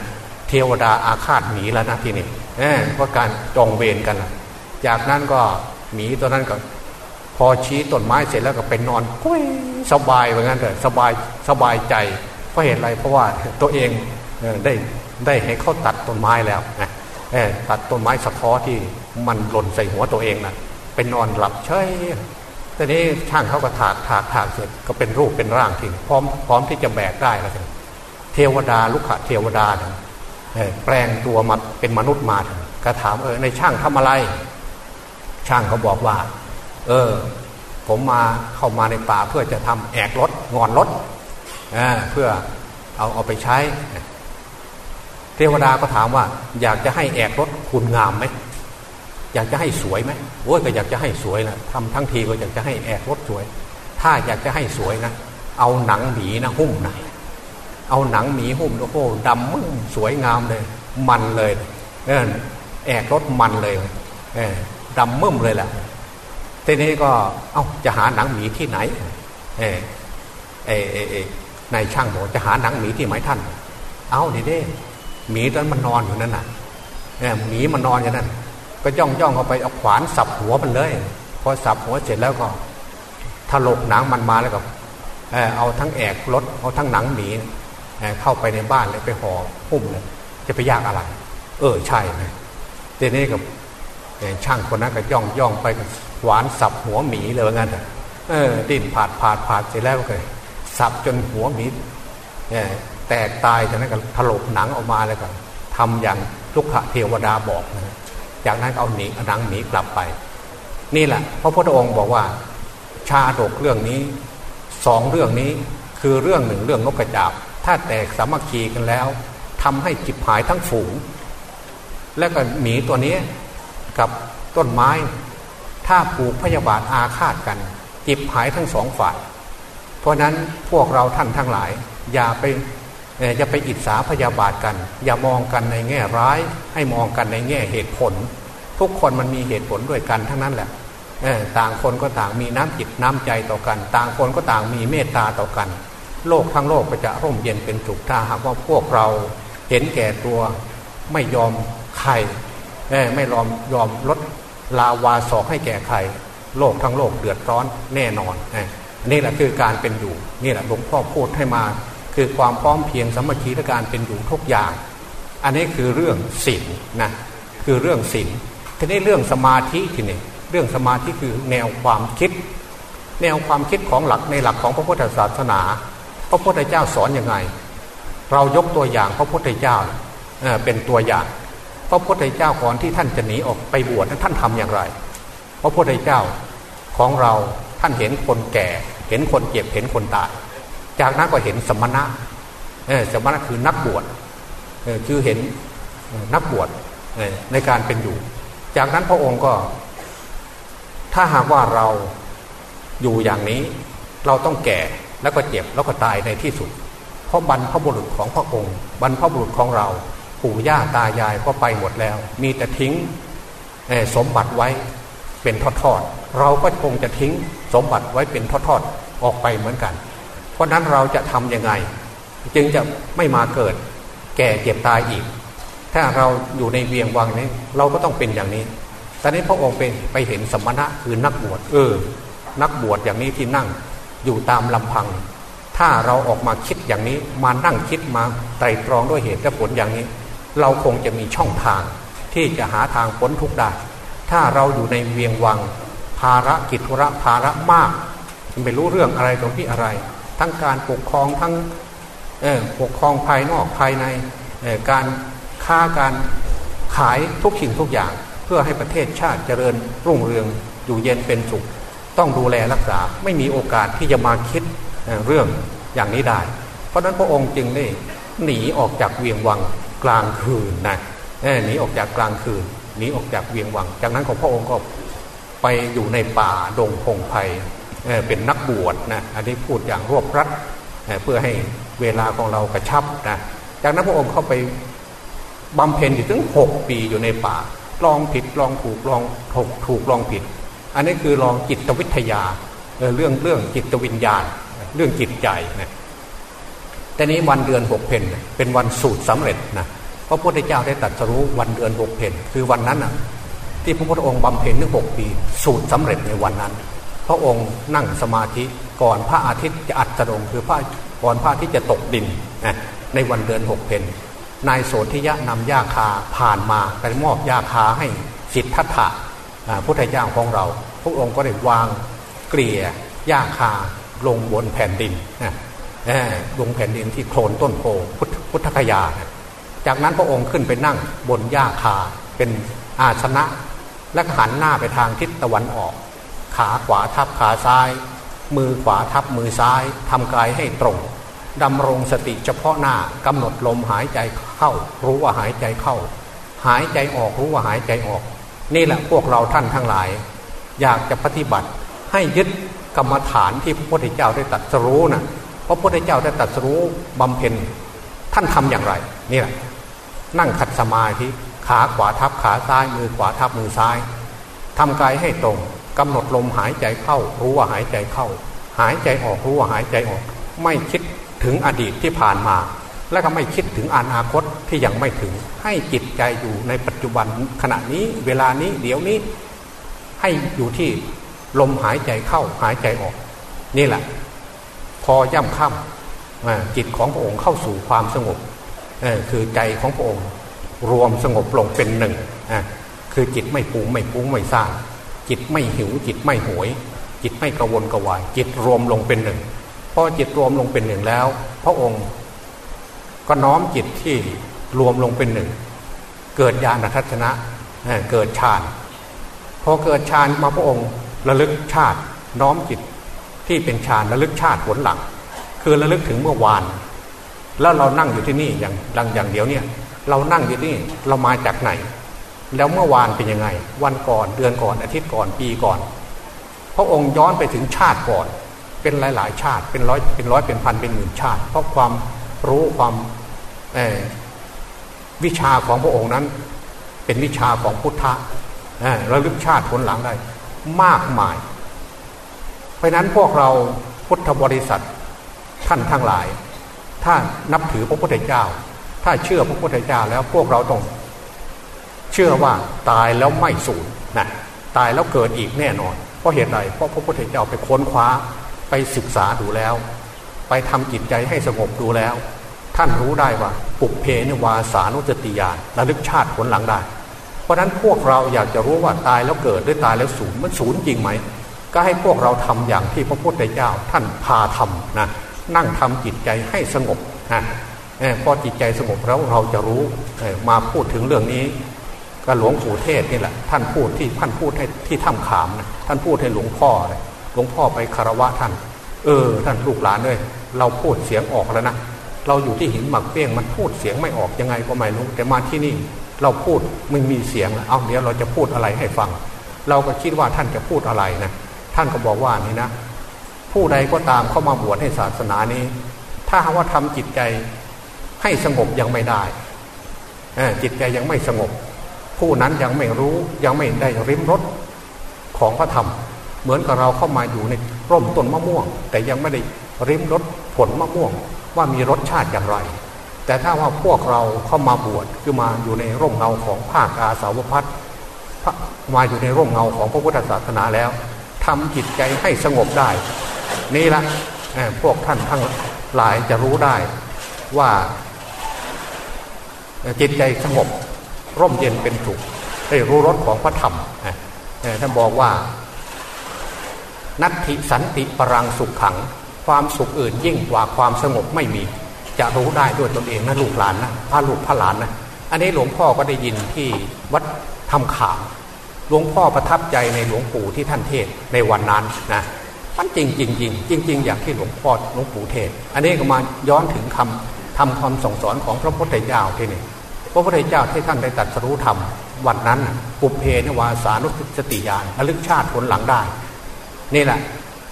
เทวดาอาฆาตหมีแล้วนะที่นี่เพราะการจองเวรกันจากนั้นก็หมีตัวนั้นก็ พอชี้ต้นไม้เสร็จแล้วก็ไปนอนกุ้ยสบายเหมือนกันเถอะสบายสบายใจเพราะเหตุอะไรเพราะว่าตัวเองได้ได้ให้เขาตัดต้นไม้แล้วนะตัดต้นไม้สะท้อที่มันหล่นใส่หัวตัวเองนะ ไปนอนหลับเฉยต่นี้ช่างเขาก็ถากถากถากเสร็จก็เป็นรูปเป็นร่างทิ้งพร้อมพร้อมที่จะแบกได้แล้วเทวดาลุกขะเทวดาแปลงตัวมาเป็นมนุษย์มาก็ถามเออในช่างทำอะไร ช่างเขาบอกว่า เออ ผมมาเข้ามาในป่าเพื่อจะทำแอกรถงอนรถเพื่อเอาเอาไปใช้ เทวดาก็ถามว่า อยากจะให้แอกรถคุณงามไหม อยากจะให้สวยไหมโอ้ยก็อยากจะให้สวยนะทำทั้งทีก็อยากจะให้แอกรถสวย ถ้าอยากจะให้สวยนะ เอาหนังหมีนะหุ้มนะเอาหนังหมีหุ้มโอ้โหดำมึงสวยงามเลย มันเลยเออแอกรถมันเลยเออดำมึมเลยแหละทีนี้ก็ เอ้าจะหาหนังหมีที่ไหน เออเออเออนายช่างบอกจะหาหนังหมีที่ไหนท่าน เอาดิเด้หมีตอนมันนอนอยู่นั่นน่ะเออหมีมันนอนอยู่นั่น ก็ย่องย่องเข้าไปเอาขวานสับหัวมันเลยพอสับหัวเสร็จแล้วก็ถลกหนังมันมาแล้วก็เอาทั้งแอกรถเอาทั้งหนังหมีเข้าไปในบ้านเลยไปห่อหุ้มเลยจะไปยากอะไร เออใช่ไหมเดนี้กับช่างคนนั้นก็ย่องย่องไปหวานสับหัวหมีเลยงั้นเออดิ้นผาดผาดผาดเสร็จแล้วก็สับจนหัวหมีแตกตายจากนั้นก็ถลกหนังออกมาแล้วก็ทำอย่างลุกขะเทวดาบอกนะ จากนั้นเอาหนีหนังหนีกลับไป นี่แหละพระพุทธองค์บอกว่า ชาดกเรื่องนี้สองเรื่องนี้คือเรื่องหนึ่งเรื่องนกกระจาบ ถ้าแตกสามัคคีกันแล้วทำให้จิบหายทั้งฝูง และก็หมีตัวนี้กับต้นไม้ ถ้าผูกพยาบาทอาฆาตกัน จิบหายทั้งสองฝ่าย เพราะนั้นพวกเราท่านทั้งหลาย อย่าไป อย่าไปอิจฉาพยาบาทกัน อย่ามองกันในแง่ร้าย ให้มองกันในแง่เหตุผล ทุกคนมันมีเหตุผลด้วยกันทั้งนั้นแหละต่างคนก็ต่างมีน้ำจิตน้ำใจต่อกัน ต่างคนก็ต่างมีเมตตาต่อกัน โลกทั้งโลกก็จะร่มเย็นเป็นสุขถ้าหากว่าพวกเราเห็นแก่ตัวไม่ยอมใครไม่ยอมยอมลดลาวาสอกให้แก่ใครโลกทั้งโลกเดือดร้อนแน่นอนนี่แหละคือการเป็นอยู่นี่แหละหลวงพ่อพูดให้มา คือความพร้อมเพียงสมัคคีและการเป็นอยู่ทุกอย่าง อันนี้คือเรื่องศีลนะคือเรื่องศีลทีนี้เรื่องสมาธิทีนี้เรื่องสมาธิคือแนวความคิด แนวความคิดของหลักในหลักของพระพุทธศาสนา พระพุทธเจ้าสอนอยังไง เรายกตัวอย่างพระพุทธเจ้าเป็นตัวอย่าง พระพุทธเจ้าก่อนที่ท่านจะหนีออกไปบวชท่านทำอย่างไร พระพุทธเจ้าของเราท่านเห็นคนแก่ เห็นคนเจ็บเห็นคนตาย จากนั้นก็เห็นสมณะสมณะคือนักบวชคือเห็นนักบวชในการเป็นอยู่ จากนั้นพระองค์ก็ ถ้าหากว่าเราอยู่อย่างนี้ เราต้องแก่แล้วก็เจ็บแล้วก็ตายในที่สุด เพราะบรรพบุรุษของพระองค์ บรรพบุรุษของเราปู่ย่าตายายก็ไปหมดแล้ว มีแต่ทิ้งสมบัติไว้เป็นทอดๆเราก็คงจะทิ้งสมบัติไว้เป็นทอดๆออกไปเหมือนกัน เพราะนั้นเราจะทำยังไง จึงจะไม่มาเกิด แก่เจ็บตายอีก ถ้าเราอยู่ในเวียงวังนี้ เราก็ต้องเป็นอย่างนี้ ตอนนี้พระองค์เป็นไปเห็นสมณะคือนักบวชเออ นักบวชอย่างนี้ที่นั่งอยู่ตามลำพัง ถ้าเราออกมาคิดอย่างนี้มานั่งคิดมาไตรตรองด้วยเหตุและผลอย่างนี้ เราคงจะมีช่องทางที่จะหาทางพ้นทุกข์ได้ถ้าเราอยู่ในเวียงวัง ภาระกิจธุระภาระมาก ไม่รู้เรื่องอะไรตรงที่อะไร ทั้งการปกครองทั้งปกครองภายนอกภายในการค้าการขายทุกสิ่งทุกอย่าง เพื่อให้ประเทศชาติเจริญรุ่งเรืองอยู่เย็นเป็นสุข ต้องดูแลรักษาไม่มีโอกาสที่จะมาคิดเรื่องอย่างนี้ได้ เพราะนั้นพระองค์จึงได้หนีออกจากเวียงวังกลางคืนนะหนีออกจากกลางคืนหนีออกจากเวียงวัง จากนั้นของพระองค์ก็ไปอยู่ในป่าดงพงไพ เป็นนักบวชนะอันนี้พูดอย่างรวบรัดเพื่อให้เวลาของเรากระชับนะจากนั้นพระองค์เข้าไปบำเพ็ญอยู่ถึงหกปีอยู่ในป่าลองผิดลองถูกลองถูกถูกลองผิด อันนี้คือลองจิตวิทยาเรื่องเรื่องจิตวิญญาณ เรื่องจิตใจนะแต่นี้วันเดือนหกเพนเป็นวันสูตรสำเร็จนะพระพุทธเจ้าได้ตรัสรู้วันเดือนหกเพนคือวันนั้นนะที่พระพุทธองค์บำเพ็ญถึงหกปี สูตรสำเร็จในวันนั้น พระองค์นั่งสมาธิก่อนพระอาทิตย์จะอัสดงคือพระก่อนพระอาทิตย์จะตกดินในวันเดือนหกเพนนายโสธิยะนำยาคาผ่านมาไปมอบยาคาให้สิทธัตถะพุทธเจ้าของเรา พระองค์ก็ได้วางเกลี่ยยาคาลงบนแผ่นดินลงแผ่นดินที่โคลนต้นโพพุทธคยา จากนั้นพระองค์ขึ้นไปนั่งบนหญ้าคาเป็นอาชนะ และหันหน้าไปทางทิศตะวันออก ขาขวาทับขาซ้าย มือขวาทับมือซ้ายทำกายให้ตรงดำรงสติเฉพาะหน้ากำหนดลมหายใจเข้า รู้ว่าหายใจเข้า หายใจออกรู้ว่าหายใจออก นี่แหละพวกเราท่านทั้งหลาย อยากจะปฏิบัติให้ยึดกรรมฐานที่พระพุทธเจ้าได้ตัดสรู้นะพระพุทธเจ้าได้ตัดสรู้บำเพ็ญท่านทำอย่างไรนี่แหละนั่งขัดสมาธิขาขวาทับขาซ้ายมือขวาทับมือซ้ายทำกายให้ตรง กำหนดลมหายใจเข้า รู้ว่าหายใจเข้า หายใจออกรู้ว่าหายใจออก ไม่คิดถึงอดีตที่ผ่านมา และก็ไม่คิดถึงอนาคตที่ยังไม่ถึง ให้จิตใจอยู่ในปัจจุบันขณะนี้เวลานี้เดี๋ยวนี้ให้อยู่ที่ลมหายใจเข้าหายใจออก นี่แหละ พอย่ำค่ำจิตของพระองค์เข้าสู่ความสงบคือใจของพระองค์ รวมสงบลงเป็นหนึ่งคือจิตไม่ปุงไม่ปุ้งไม่สร้าง จิตไม่หิว จิตไม่หวยจิตไม่กระวนกระวาย จิตรวมลงเป็นหนึ่งพอจิตรวมลงเป็นหนึ่งแล้ว พระองค์ก็น้อมจิตที่รวมลงเป็นหนึ่ง เกิดญาณทัศนะเกิดฌานพอเกิดฌานมาพระองค์ระลึกชาติน้อมจิตที่เป็นฌานระลึกชาติผลหลัง คือระลึกถึงเมื่อวาน แล้วเรานั่งอยู่ที่นี่อย่างดังอย่างเดียวเนี่ย เรานั่งอยู่ที่นี่เรามาจากไหน แล้วเมื่อวานเป็นยังไง วันก่อนเดือนก่อนอาทิตย์ก่อนปีก่อน พระองค์ย้อนไปถึงชาติก่อน เป็นหลาย ๆ ชาติเป็นร้อยเป็นร้อยเป็นพันเป็นหมื่นชาติ เพราะความรู้ความวิชาของพระองค์นั้น เป็นวิชาของพุทธะระลึกชาติผลหลังได้มากมาย เพราะนั้นพวกเราพุทธบริษัทท่านทั้งหลาย ถ้านับถือพระพุทธเจ้า ถ้าเชื่อพระพุทธเจ้าแล้วพวกเราต้อง เชื่อว่าตายแล้วไม่สูญนะตายแล้วเกิดอีกแน่นอน เพราะเหตุใดเพราะพระพุทธเจ้าไปค้นคว้าไปศึกษาดูแล้ว ไปทำจิตใจให้สงบดูแล้ว ท่านรู้ได้ว่า ปุเพนวาสานุจติยานระลึกชาติผลหลังได้ เพราะนั้นพวกเราอยากจะรู้ว่าตายแล้วเกิดหรือตายแล้วสูญมันสูญจริงไหมก็ให้พวกเราทำอย่างที่พระพุทธเจ้าท่านพาทำนะนั่งทำจิตใจให้สงบนะพอจิตใจสงบแล้วเราจะรู้มาพูดถึงเรื่องนี้ ก็หลวงปู่เทศนี่แหละท่านพูดที่ท่านพูดให้ที่ถ้ำขามนะท่านพูดให้หลวงพ่อเลยหลวงพ่อไปคารวะท่าน เออ ท่านลูกหลานเลยเราพูดเสียงออกแล้วนะเราอยู่ที่หินหมักเปี้ยงมันพูดเสียงไม่ออกยังไงก็ไม่รู้แต่มาที่นี่ เราพูดมันมีเสียงแล้วเอาเดี๋ยวเราจะพูดอะไรให้ฟัง เราก็คิดว่าท่านจะพูดอะไรนะท่านก็บอกว่านี่นะผู้ใดก็ตามเข้ามาบวชให้ศาสนานี้ ถ้าว่าทำจิตใจให้สงบยังไม่ได้จิตใจยังไม่สงบ ผู้นั้นยังไม่รู้ยังไม่ได้ริมรสของพระธรรม เหมือนกับเราเข้ามาอยู่ในร่มต้นมะม่วง แต่ยังไม่ได้ริมรสผลมะม่วงว่ามีรสชาติอย่างไร แต่ถ้าว่าพวกเราเข้ามาบวชคือมาอยู่ในร่มเงาของภาคอาสาวพัฒมาอยู่ในร่มเงาของพระพุทธศาสนาแล้วทำจิตใจให้สงบได้ นี่ละพวกท่านทั้งหลายจะรู้ได้ว่าจิตใจสงบ ร่มเย็นเป็นสุขได้รู้รสของพระธรรมท่านบอกว่า นัตถิสันติปรังสุขขัง ความสุขอื่นยิ่งกว่าความสงบไม่มี จะรู้ได้ด้วยตนเองนะลูกหลานนะพระลูกพระหลานนะอันนี้หลวงพ่อก็ได้ยินที่วัดทำขามหลวงพ่อประทับใจในหลวงปู่ที่ท่านเทศในวันนั้นนะมันจริงจริงจริงจริงรงอย่างที่หลวงพ่อหลวงปู่เทศ อันนี้ก็มาย้อนถึงคำทำคำส่งสอนของพระพุทธเจ้าที่นี่ พระพุทธเจ้าที่ท่านได้ตัดสรู้ธรรมวันนั้นปุเพนวาสานุสติญาณระลึกชาติผลหลังได้ นี่แหละ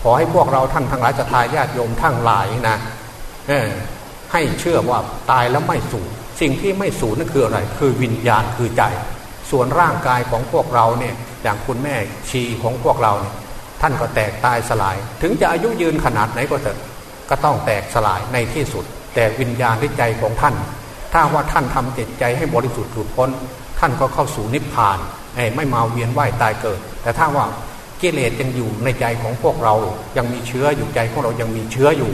ขอให้พวกเราท่านทั้งหลายจะทายญาติโยมทั้งหลายนะให้เชื่อว่าตายแล้วไม่สูญสิ่งที่ไม่สูญนั่นคืออะไร คือวิญญาณคือใจ ส่วนร่างกายของพวกเราเนี่ยอย่างคุณแม่ชีของพวกเราเนี่ยท่านก็แตกตายสลาย ถึงจะอายุยืนขนาดไหนก็เถอะก็ต้องแตกสลายในที่สุด แต่วิญญาณที่ใจของท่าน ถ้าว่าท่านทำจิตใจให้บริสุทธิ์หลุดพ้น ท่านก็เข้าสู่นิพพานไม่มาเวียนว่ายตายเกิด แต่ถ้าว่ากิเลสยังอยู่ในใจของพวกเรายังมีเชื้ออยู่ใจของเรายังมีเชื้ออยู่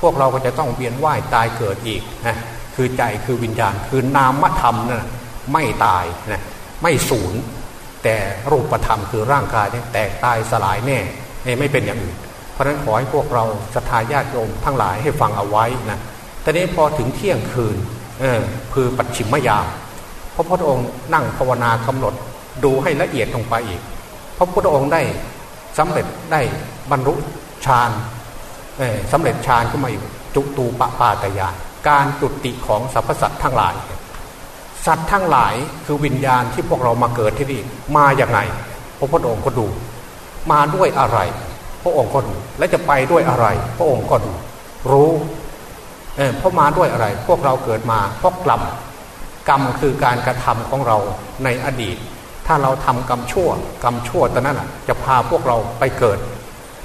พวกเราก็จะต้องเวียนว่ายตายเกิดอีกนะคือใจคือวิญญาณคือนามธรรมนะ่ะไม่ตายนะไม่สูญแต่รูปธรรมคือร่างกายเนี่ยแตกตายสลายแน่ไม่เป็นอย่างอื่น เพราะฉะนั้นขอให้พวกเราศรัทธาญาติโยมทั้งหลายให้ฟังเอาไว้นะแต่นี้พอถึงเที่ยงคืน คือปัจฉิมยามพระพุทธองค์นั่งภาวนากำหนดดูให้ละเอียดลงไปอีก พระพุทธองค์ได้สำเร็จได้บรรลุฌานสำเร็จฌานขึ้นมาอีกจุตูปปาตยานการจุติของสรรพสัตว์ทั้งหลาย สัตว์ทั้งหลายคือวิญญาณที่พวกเรามาเกิดที่นี่มาอย่างไงพระพุทธองค์ก็ดู มาด้วยอะไร พระองค์ก็ดูและจะไปด้วยอะไร พระองค์ก็ดูรู้ เออเพราะมาด้วยอะไร พวกเราเกิดมาเพราะกรรมกรรมคือการกระทำของเราในอดีต ถ้าเราทำกรรมชั่ว กรรมชั่วตอนนั้นจะพาพวกเราไปเกิด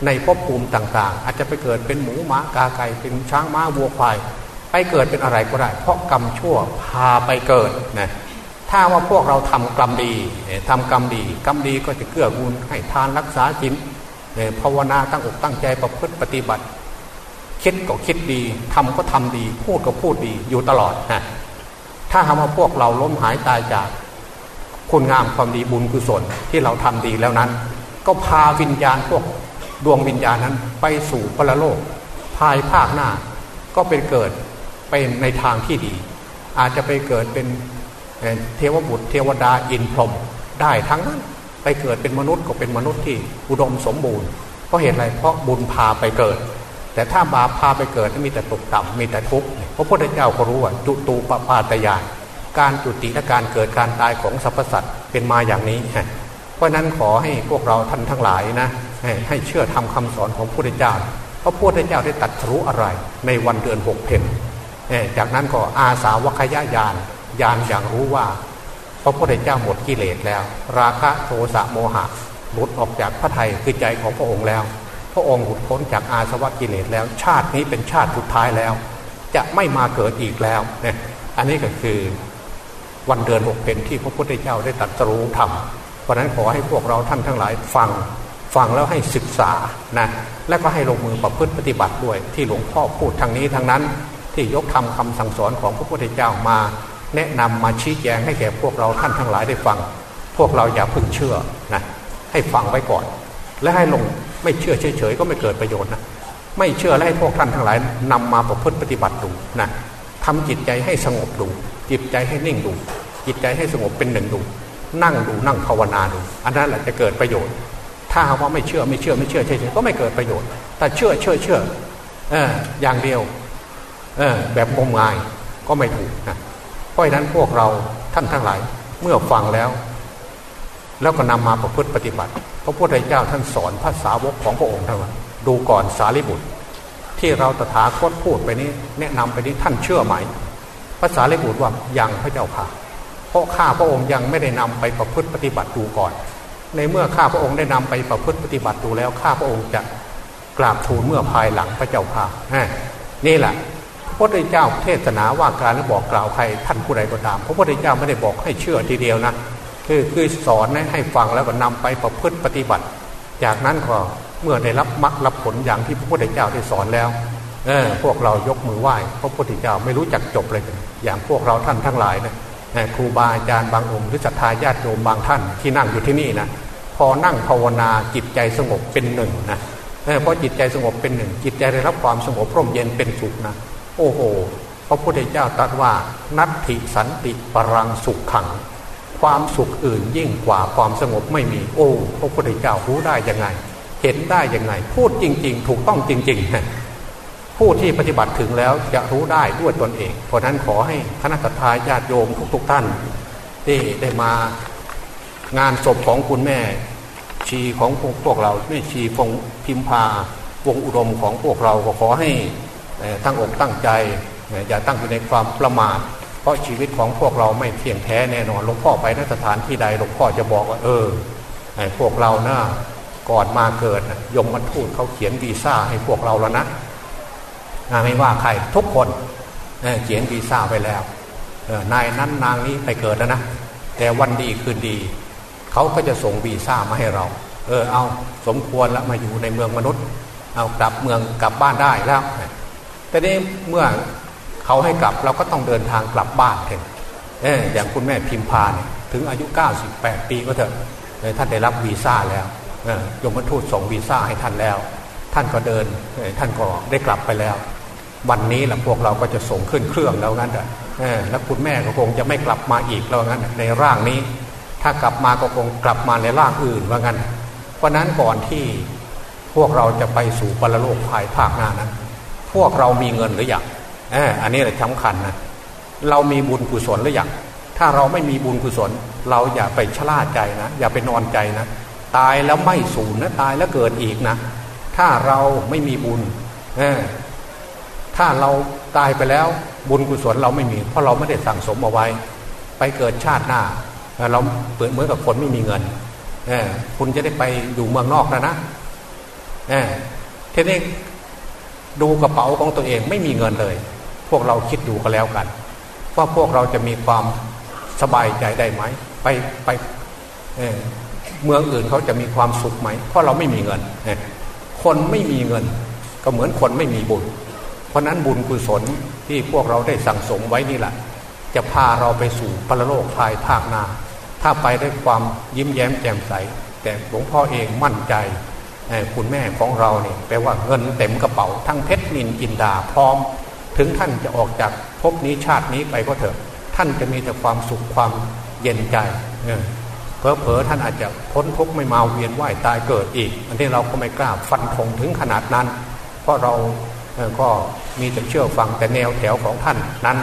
ในภพภูมิต่างๆ อาจจะไปเกิดเป็นหมูหมากาไก่เป็นช้างม้าวัวควาย ไปเกิดเป็นอะไรก็ได้ เพราะกรรมชั่วพาไปเกิดนะถ้าว่าพวกเราทำกรรมดีทำกรรมดีกรรมดีก็จะเกื้อกูลให้ทานรักษาจินภาวนาตั้งอกตั้งใจประพฤติปฏิบัติ คิดก็คิดดีทำก็ทำดี พูดก็พูดดีอยู่ตลอดนะถ้าทำมาพวกเราล้มหายตายจาก คุณงามความดีบุญกุศลที่เราทำดีแล้วนั้น ก็พาวิญญาณพวกดวงวิญญาณนั้นไปสู่พระโลก ภายภาคหน้า ก็เป็นเกิดเป็นในทางที่ดี อาจจะไปเกิดเป็นเทวบุตร เทวดาอินพรหมได้ทั้งนั้นไปเกิดเป็นมนุษย์ก็เป็นมนุษย์ที่อุดมสมบูรณ์เพราะเหตุอะไรเพราะบุญพาไปเกิด แต่ถ้าบาปพาไปเกิดมีแต่ตกต่ำมีแต่ทุกข์เพราะพุทธเจ้าก็รู้ว่าจุตูปปาตยานการจุติและการเกิดการตายของสรรพสัตว์เป็นมาอย่างนี้ เพราะนั้นขอให้พวกเราท่านทั้งหลายนะ ให้เชื่อทำคำสอนของพระพุทธเจ้าเพราะพระพุทธเจ้าได้ตัดรู้อะไรในวันเดือนหกเพนจากนั้นก็อาสาวคยายานยานอย่างรู้ว่า พระพุทธเจ้าหมดกิเลสแล้ว ราคะโทสะโมหะหลุดออกจากพระไทยคือใจของพระองค์แล้ว พระองค์หลุดพ้นจากอาสวะกิเลสแล้ว ชาตินี้เป็นชาติสุดท้ายแล้ว จะไม่มาเกิดอีกแล้วเนี่ยอันนี้ก็คือวันเดือนหกเพนที่พระพุทธเจ้าได้ตรัสรู้ธรรมเพราะนั้นขอให้พวกเราท่านทั้งหลายฟังฟังแล้วให้ศึกษานะและก็ให้ลงมือประพฤติปฏิบัติด้วย ที่หลวงพ่อพูดทางนี้ทางนั้น ที่ยกทำคำสั่งสอนของพระพุทธเจ้ามา แนะนำมาชี้แจงให้แก่พวกเราท่านทั้งหลายได้ฟัง พวกเราอย่าพึ่งเชื่อนะให้ฟังไว้ก่อน และให้ลง ไม่เชื่อเฉยๆก็ไม่เกิดประโยชน์นะไม่เชื่อและให้พวกท่านทั้งหลายนำมาประพฤติปฏิบัติดูนะทำจิตใจให้สงบดู จิตใจให้นิ่งดู จิตใจให้สงบเป็นหนึ่งดู นั่งดูนั่งภาวนาดู อันนั้นแหละจะเกิดประโยชน์ ถ้าว่าไม่เชื่อไม่เชื่อไม่เชื่อเฉยๆก็ไม่เกิดประโยชน์ แต่เชื่อเชื่อเชื่อเอออย่างเดียวเออแบบงมงายก็ไม่ถูกนะเพราะฉะนั้นพวกเราท่านทั้งหลายเมื่อฟังแล้ว แล้วก็นำมาประพฤติปฏิบัติ พระพุทธเจ้าท่านสอนภาษาวกของพระองค์ทั้งหลาดูก่อนสารีบุตร ที่เราตถาคตพูดไปนี้ แนะนำไปนี้ท่านเชื่อไหมภาษาเลบุตรว่ายังพระเจ้าค่ะ เพราะข้าพระองค์ยังไม่ได้นำไปประพฤติปฏิบัติดูก่อน ในเมื่อข้าพระองค์ได้นำไปประพฤติปฏิบัติดูแล้วข้าพระองค์จะกราบทูลเมื่อภายหลังพระเจ้าค่ะนี่แหละพระพุทธเจ้าเทศนาว่าการและบอกกล่าวใครท่านผู้ใดก็ตาม พระพุทธเจ้าไม่ได้บอกให้เชื่อทีเดียวนะ คือคือสอนให้ฟังแล้วก็นำไปประพฤติปฏิบัติ จากนั้นก็เมื่อได้รับมรรครับผลอย่างที่พระพุทธเจ้าได้สอนแล้วเออพวกเรายกมือไหว้พระพุทธเจ้าไม่รู้จักจบเลย อย่างพวกเราท่านทั้งหลายนะครูบาอาจารย์บางองค์หรือศรัทธาญาติโยมบางท่านที่นั่งอยู่ที่นี่นะพอนั่งภาวนาจิตใจสงบเป็นหนึ่งนะเพราะจิตใจสงบเป็นหนึ่ง จิตใจได้รับความสงบพร่มเย็นเป็นสุขนะโอ้โหพระพุทธเจ้าตรัสว่านัตถิสันติปรังสุขขัง ความสุขอื่นยิ่งกว่าความสงบไม่มี โอ้พระพุทธเจ้ารู้ได้ยังไง เห็นได้ยังไง พูดจริง ๆ ถูกต้องจริง ๆ ผู้ที่ปฏิบัติถึงแล้วจะรู้ได้ด้วยตนเอง เพราะนั้นขอให้คณะทาญาติโยมทุกๆท่านที่ได้มางานศพของคุณแม่ ชีของพวกเราแม่ชีฟงพิมพาวงอุดมของพวกเราก็ขอให้ตั้งอกตั้งใจ อย่าตั้งอยู่ในความประมาท เพราะชีวิตของพวกเราไม่เที่ยงแท้แน่นอนหลวงพ่อไปนสถานที่ใดหลวงพ่อจะบอกว่าเออพวกเรานะก่อนมาเกิดยมมันทูตเขาเขียนวีซ่าให้พวกเราแล้วนะไม่ว่าใครทุกคนเขียนวีซ่าไปแล้วนายนั้นนางนี้ไปเกิดแล้วนะแต่วันดีคืนดี เขาก็จะส่งวีซ่ามาให้เรา เออเอาสมควรแล้วมาอยู่ในเมืองมนุษย์ เอากลับเมืองกลับบ้านได้แล้วแต่นี้เมื่อ เขาให้กลับเราก็ต้องเดินทางกลับบ้านเองเอออย่างคุณแม่พิมพาเนี่ยถึงอายุ 98 ปีก็เถอะท่านได้รับวีซ่าแล้วยมทูตส่งวีซ่าให้ท่านแล้ว ท่านก็เดินท่านก็ได้กลับไปแล้ว วันนี้แหละพวกเราก็จะส่งขึ้นเครื่องแล้วงั้นเออแล้วคุณแม่ก็คงจะไม่กลับมาอีกแล้วงั้นในร่างนี้ ถ้ากลับมาก็คงกลับมาในร่างอื่นว่างั้น เพราะนั้นก่อนที่พวกเราจะไปสู่ปรโลกภายภาคหน้านั้น พวกเรามีเงินหรือยัง เอออันนี้แหละสำคัญนะเรามีบุญกุศลหรือยังถ้าเราไม่มีบุญกุศล เราอย่าไปชลาใจนะ อย่าไปนอนใจนะ ตายแล้วไม่สูญนะตายแล้วเกิดอีกนะ ถ้าเราไม่มีบุญเออถ้าเราตายไปแล้วบุญกุศลเราไม่มี เพราะเราไม่ได้สั่งสมเอาไว้ ไปเกิดชาติหน้าเราเปิดเหมือนกับคนไม่มีเงินเออคุณจะได้ไปอยู่เมืองนอกแล้วนะเออทีนี้ดูกระเป๋าของตัวเองไม่มีเงินเลย พวกเราคิดดูกันแล้วกัน ว่าพวกเราจะมีความสบายใจได้ไหม ไปไปเมืองอื่นเขาจะมีความสุขไหม เพราะเราไม่มีเงิน คนไม่มีเงิน ก็เหมือนคนไม่มีบุญ เพราะนั้นบุญกุศลที่พวกเราได้สั่งสมไว้นี่แหละจะพาเราไปสู่พรโลกภายภาคหน้า ถ้าไปด้วยความยิ้มแย้มแจ่มใส แต่หลวงพ่อเองมั่นใจคุณแม่ของเราเนี่ยแปลว่าเงินเต็มกระเป๋า ทั้งเพชรนินกินดาพร้อม ถึงท่านจะออกจากภพนี้ชาตินี้ไปก็เถอะ ท่านจะมีแต่ความสุขความเย็นใจเพอเพอท่านอาจจะพ้นทุกข์ไม่มาเวียนว่ายตายเกิดอีก อันนี้เราก็ไม่กล้าฟันธงถึงขนาดนั้น เพราะเราก็มีแต่เชื่อฟังแต่แนวแถวของท่านนั้น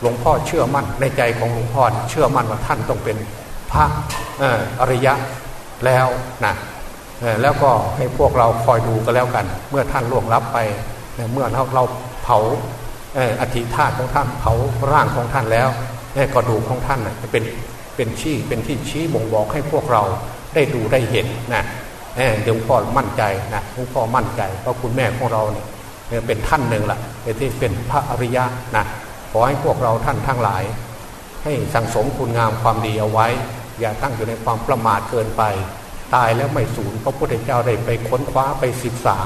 หลวงพ่อเชื่อมั่นในใจของหลวงพ่อเชื่อมั่นว่าท่านต้องเป็นพระอริยะแล้วนะแล้วก็ให้พวกเราคอยดูกันแล้วกัน เมื่อท่านล่วงลับไป เมื่อเราเราเผา อธิธาตุของท่านเผาร่างของท่านแล้วกระดูกของท่านจะเป็นเป็นชี้เป็นที่ชี้บ่งบอกให้พวกเราได้ดูได้เห็นนะเดี๋ยวพ่อมั่นใจนะหลวงพ่อมั่นใจเพราะคุณแม่ของเราเนี่ยเป็นท่านหนึ่งละเป็นที่เป็นพระอริยะนะขอให้พวกเราท่านทั้งหลาย ให้สังสมคุณงามความดีเอาไว้ อย่าตั้งอยู่ในความประมาทเกินไป ตายแล้วไม่สูญพระพุทธเจ้าได้ไปค้นคว้าไปศึกษา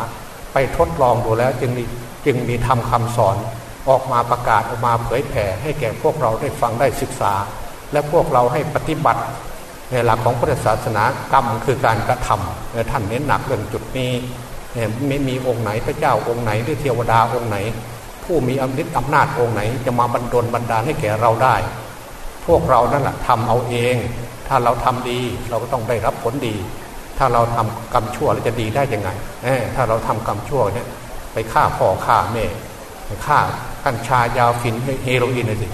ไปทดลองดูแล้วจึงมีจึงมีทำคำสอน ออกมาประกาศออกมาเผยแผ่ให้แก่พวกเราได้ฟังได้ศึกษา และพวกเราให้ปฏิบัติ ในหลักของพุทธศาสนากรรมคือการกระทำท่านเน้นหนักเรื่องจุดนี้ไม่มีองค์ไหนพระเจ้าองค์ไหนหรือเทวดาองค์ไหน ผู้มีอำนาจอำนาจองค์ไหน จะมาบรรดลบรรดาลให้แก่เราได้ พวกเรานั่นแหละทำเอาเอง ถ้าเราทำดีเราก็ต้องได้รับผลดี ถ้าเราทำกรรมชั่วเราจะดีได้ยังไงถ้าเราทำกรรมชั่วเนี่ยไปฆ่าพ่อฆ่าแม่ ฆ่ากัญชายาฟินเฮโรอีนเลยสิ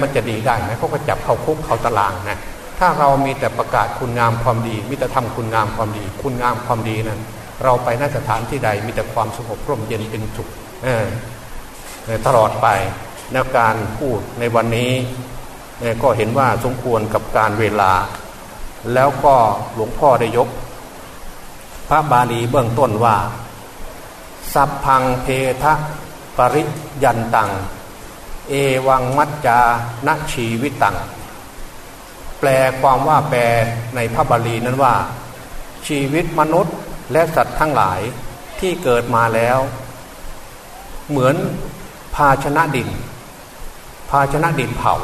มันจะดีได้ไหมเขาก็จับเข้าคุกเข้าตารางนะถ้าเรามีแต่ประกาศคุณงามความดี มิแต่ทำคุณงามความดี คุณงามความดีนั้นเราไปนสถานที่ใดมีแต่ความสงบร่มเย็นเป็นสุขตลอดไปในการพูดในวันนี้ก็เห็นว่าสมควรกับการเวลา แล้วก็หลวงพ่อได้ยก พระบาลีเบื้องต้นว่า สัพพังเพทะ ริยันตัง เอวังมัจจาณชีวิตตัง แปลความว่าแปลในพระบาลีนั้นว่า ชีวิตมนุษย์และสัตว์ทั้งหลายที่เกิดมาแล้ว เหมือนภาชนะดิน ภาชนะดินเผา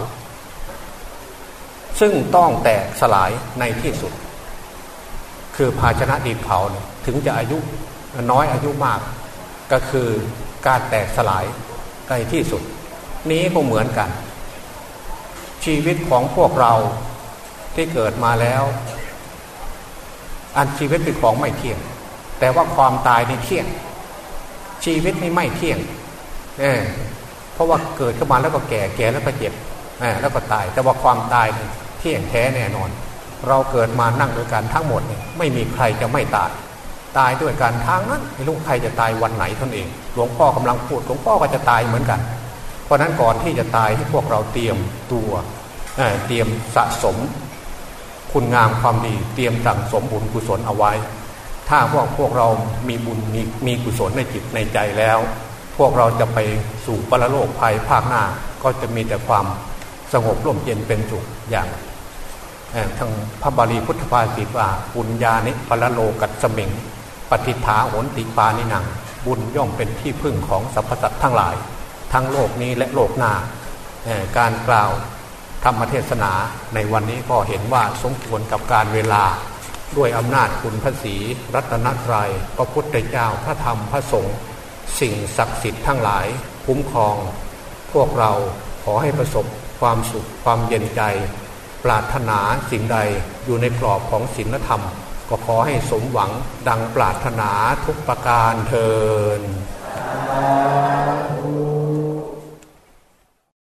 ซึ่งต้องแตกสลายในที่สุด คือภาชนะดินเผาถึงจะอายุน้อยอายุมากก็คือ การแตกสลายในที่สุด นี้ก็เหมือนกัน ชีวิตของพวกเราที่เกิดมาแล้ว อันชีวิตเป็นของไม่เที่ยง แต่ว่าความตายนี่เที่ยง ชีวิตนี่ไม่เที่ยงเออเพราะว่าเกิดขึ้นมาแล้วก็แก่แก่แล้วก็เจ็บแล้วก็ตาย แต่ว่าความตายเนี่เที่ยงแท้แน่นอน เราเกิดมานั่งด้วยกันทั้งหมดนี่ไม่มีใครจะไม่ตาย ตายด้วยกันทั้งนั้นไม่รู้ใครจะตายวันไหนท่านเอง หลวงพ่อกำลังพูดหลวงพ่อก็จะตายเหมือนกัน เพราะนั้นก่อนที่จะตายให้พวกเราเตรียมตัวเเตรียมสะสม คุณงามความดี เตรียมสั่งสมบุญกุศลเอาไว้ ถ้าพวกพวกเรามีบุญมีมีกุศลในจิตในใจแล้ว พวกเราจะไปสู่ปรโลกภัยภาคหน้าก็จะมีแต่ความสงบร่มเย็นเป็นสุขอย่างทางพระบาลีพุทธภาษิตว่าบุญญาณิปรโลกัสมิง ปฏิฐาโหนติปานิหนัง บุญย่อมเป็นที่พึ่งของสรรพสัตว์ทั้งหลาย ทั้งโลกนี้และโลกหน้าการกล่าวธรรมเทศนาในวันนี้ก็เห็นว่าสมควรกับการเวลาด้วยอำนาจคุณพระศรีรัตนตรยัยพระพุทธเจ้าพระธรรมพระสงฆ์สิ่งศักดิ์สิทธิ์ทั้งหลายคุ้มครอง พวกเราขอให้ประสบความสุขความเย็นใจ ปรารถนาสิ่งใดอยู่ในกรอบของศีลธรรม ก็ขอให้สมหวังดังปรารถนาทุกประการเทิน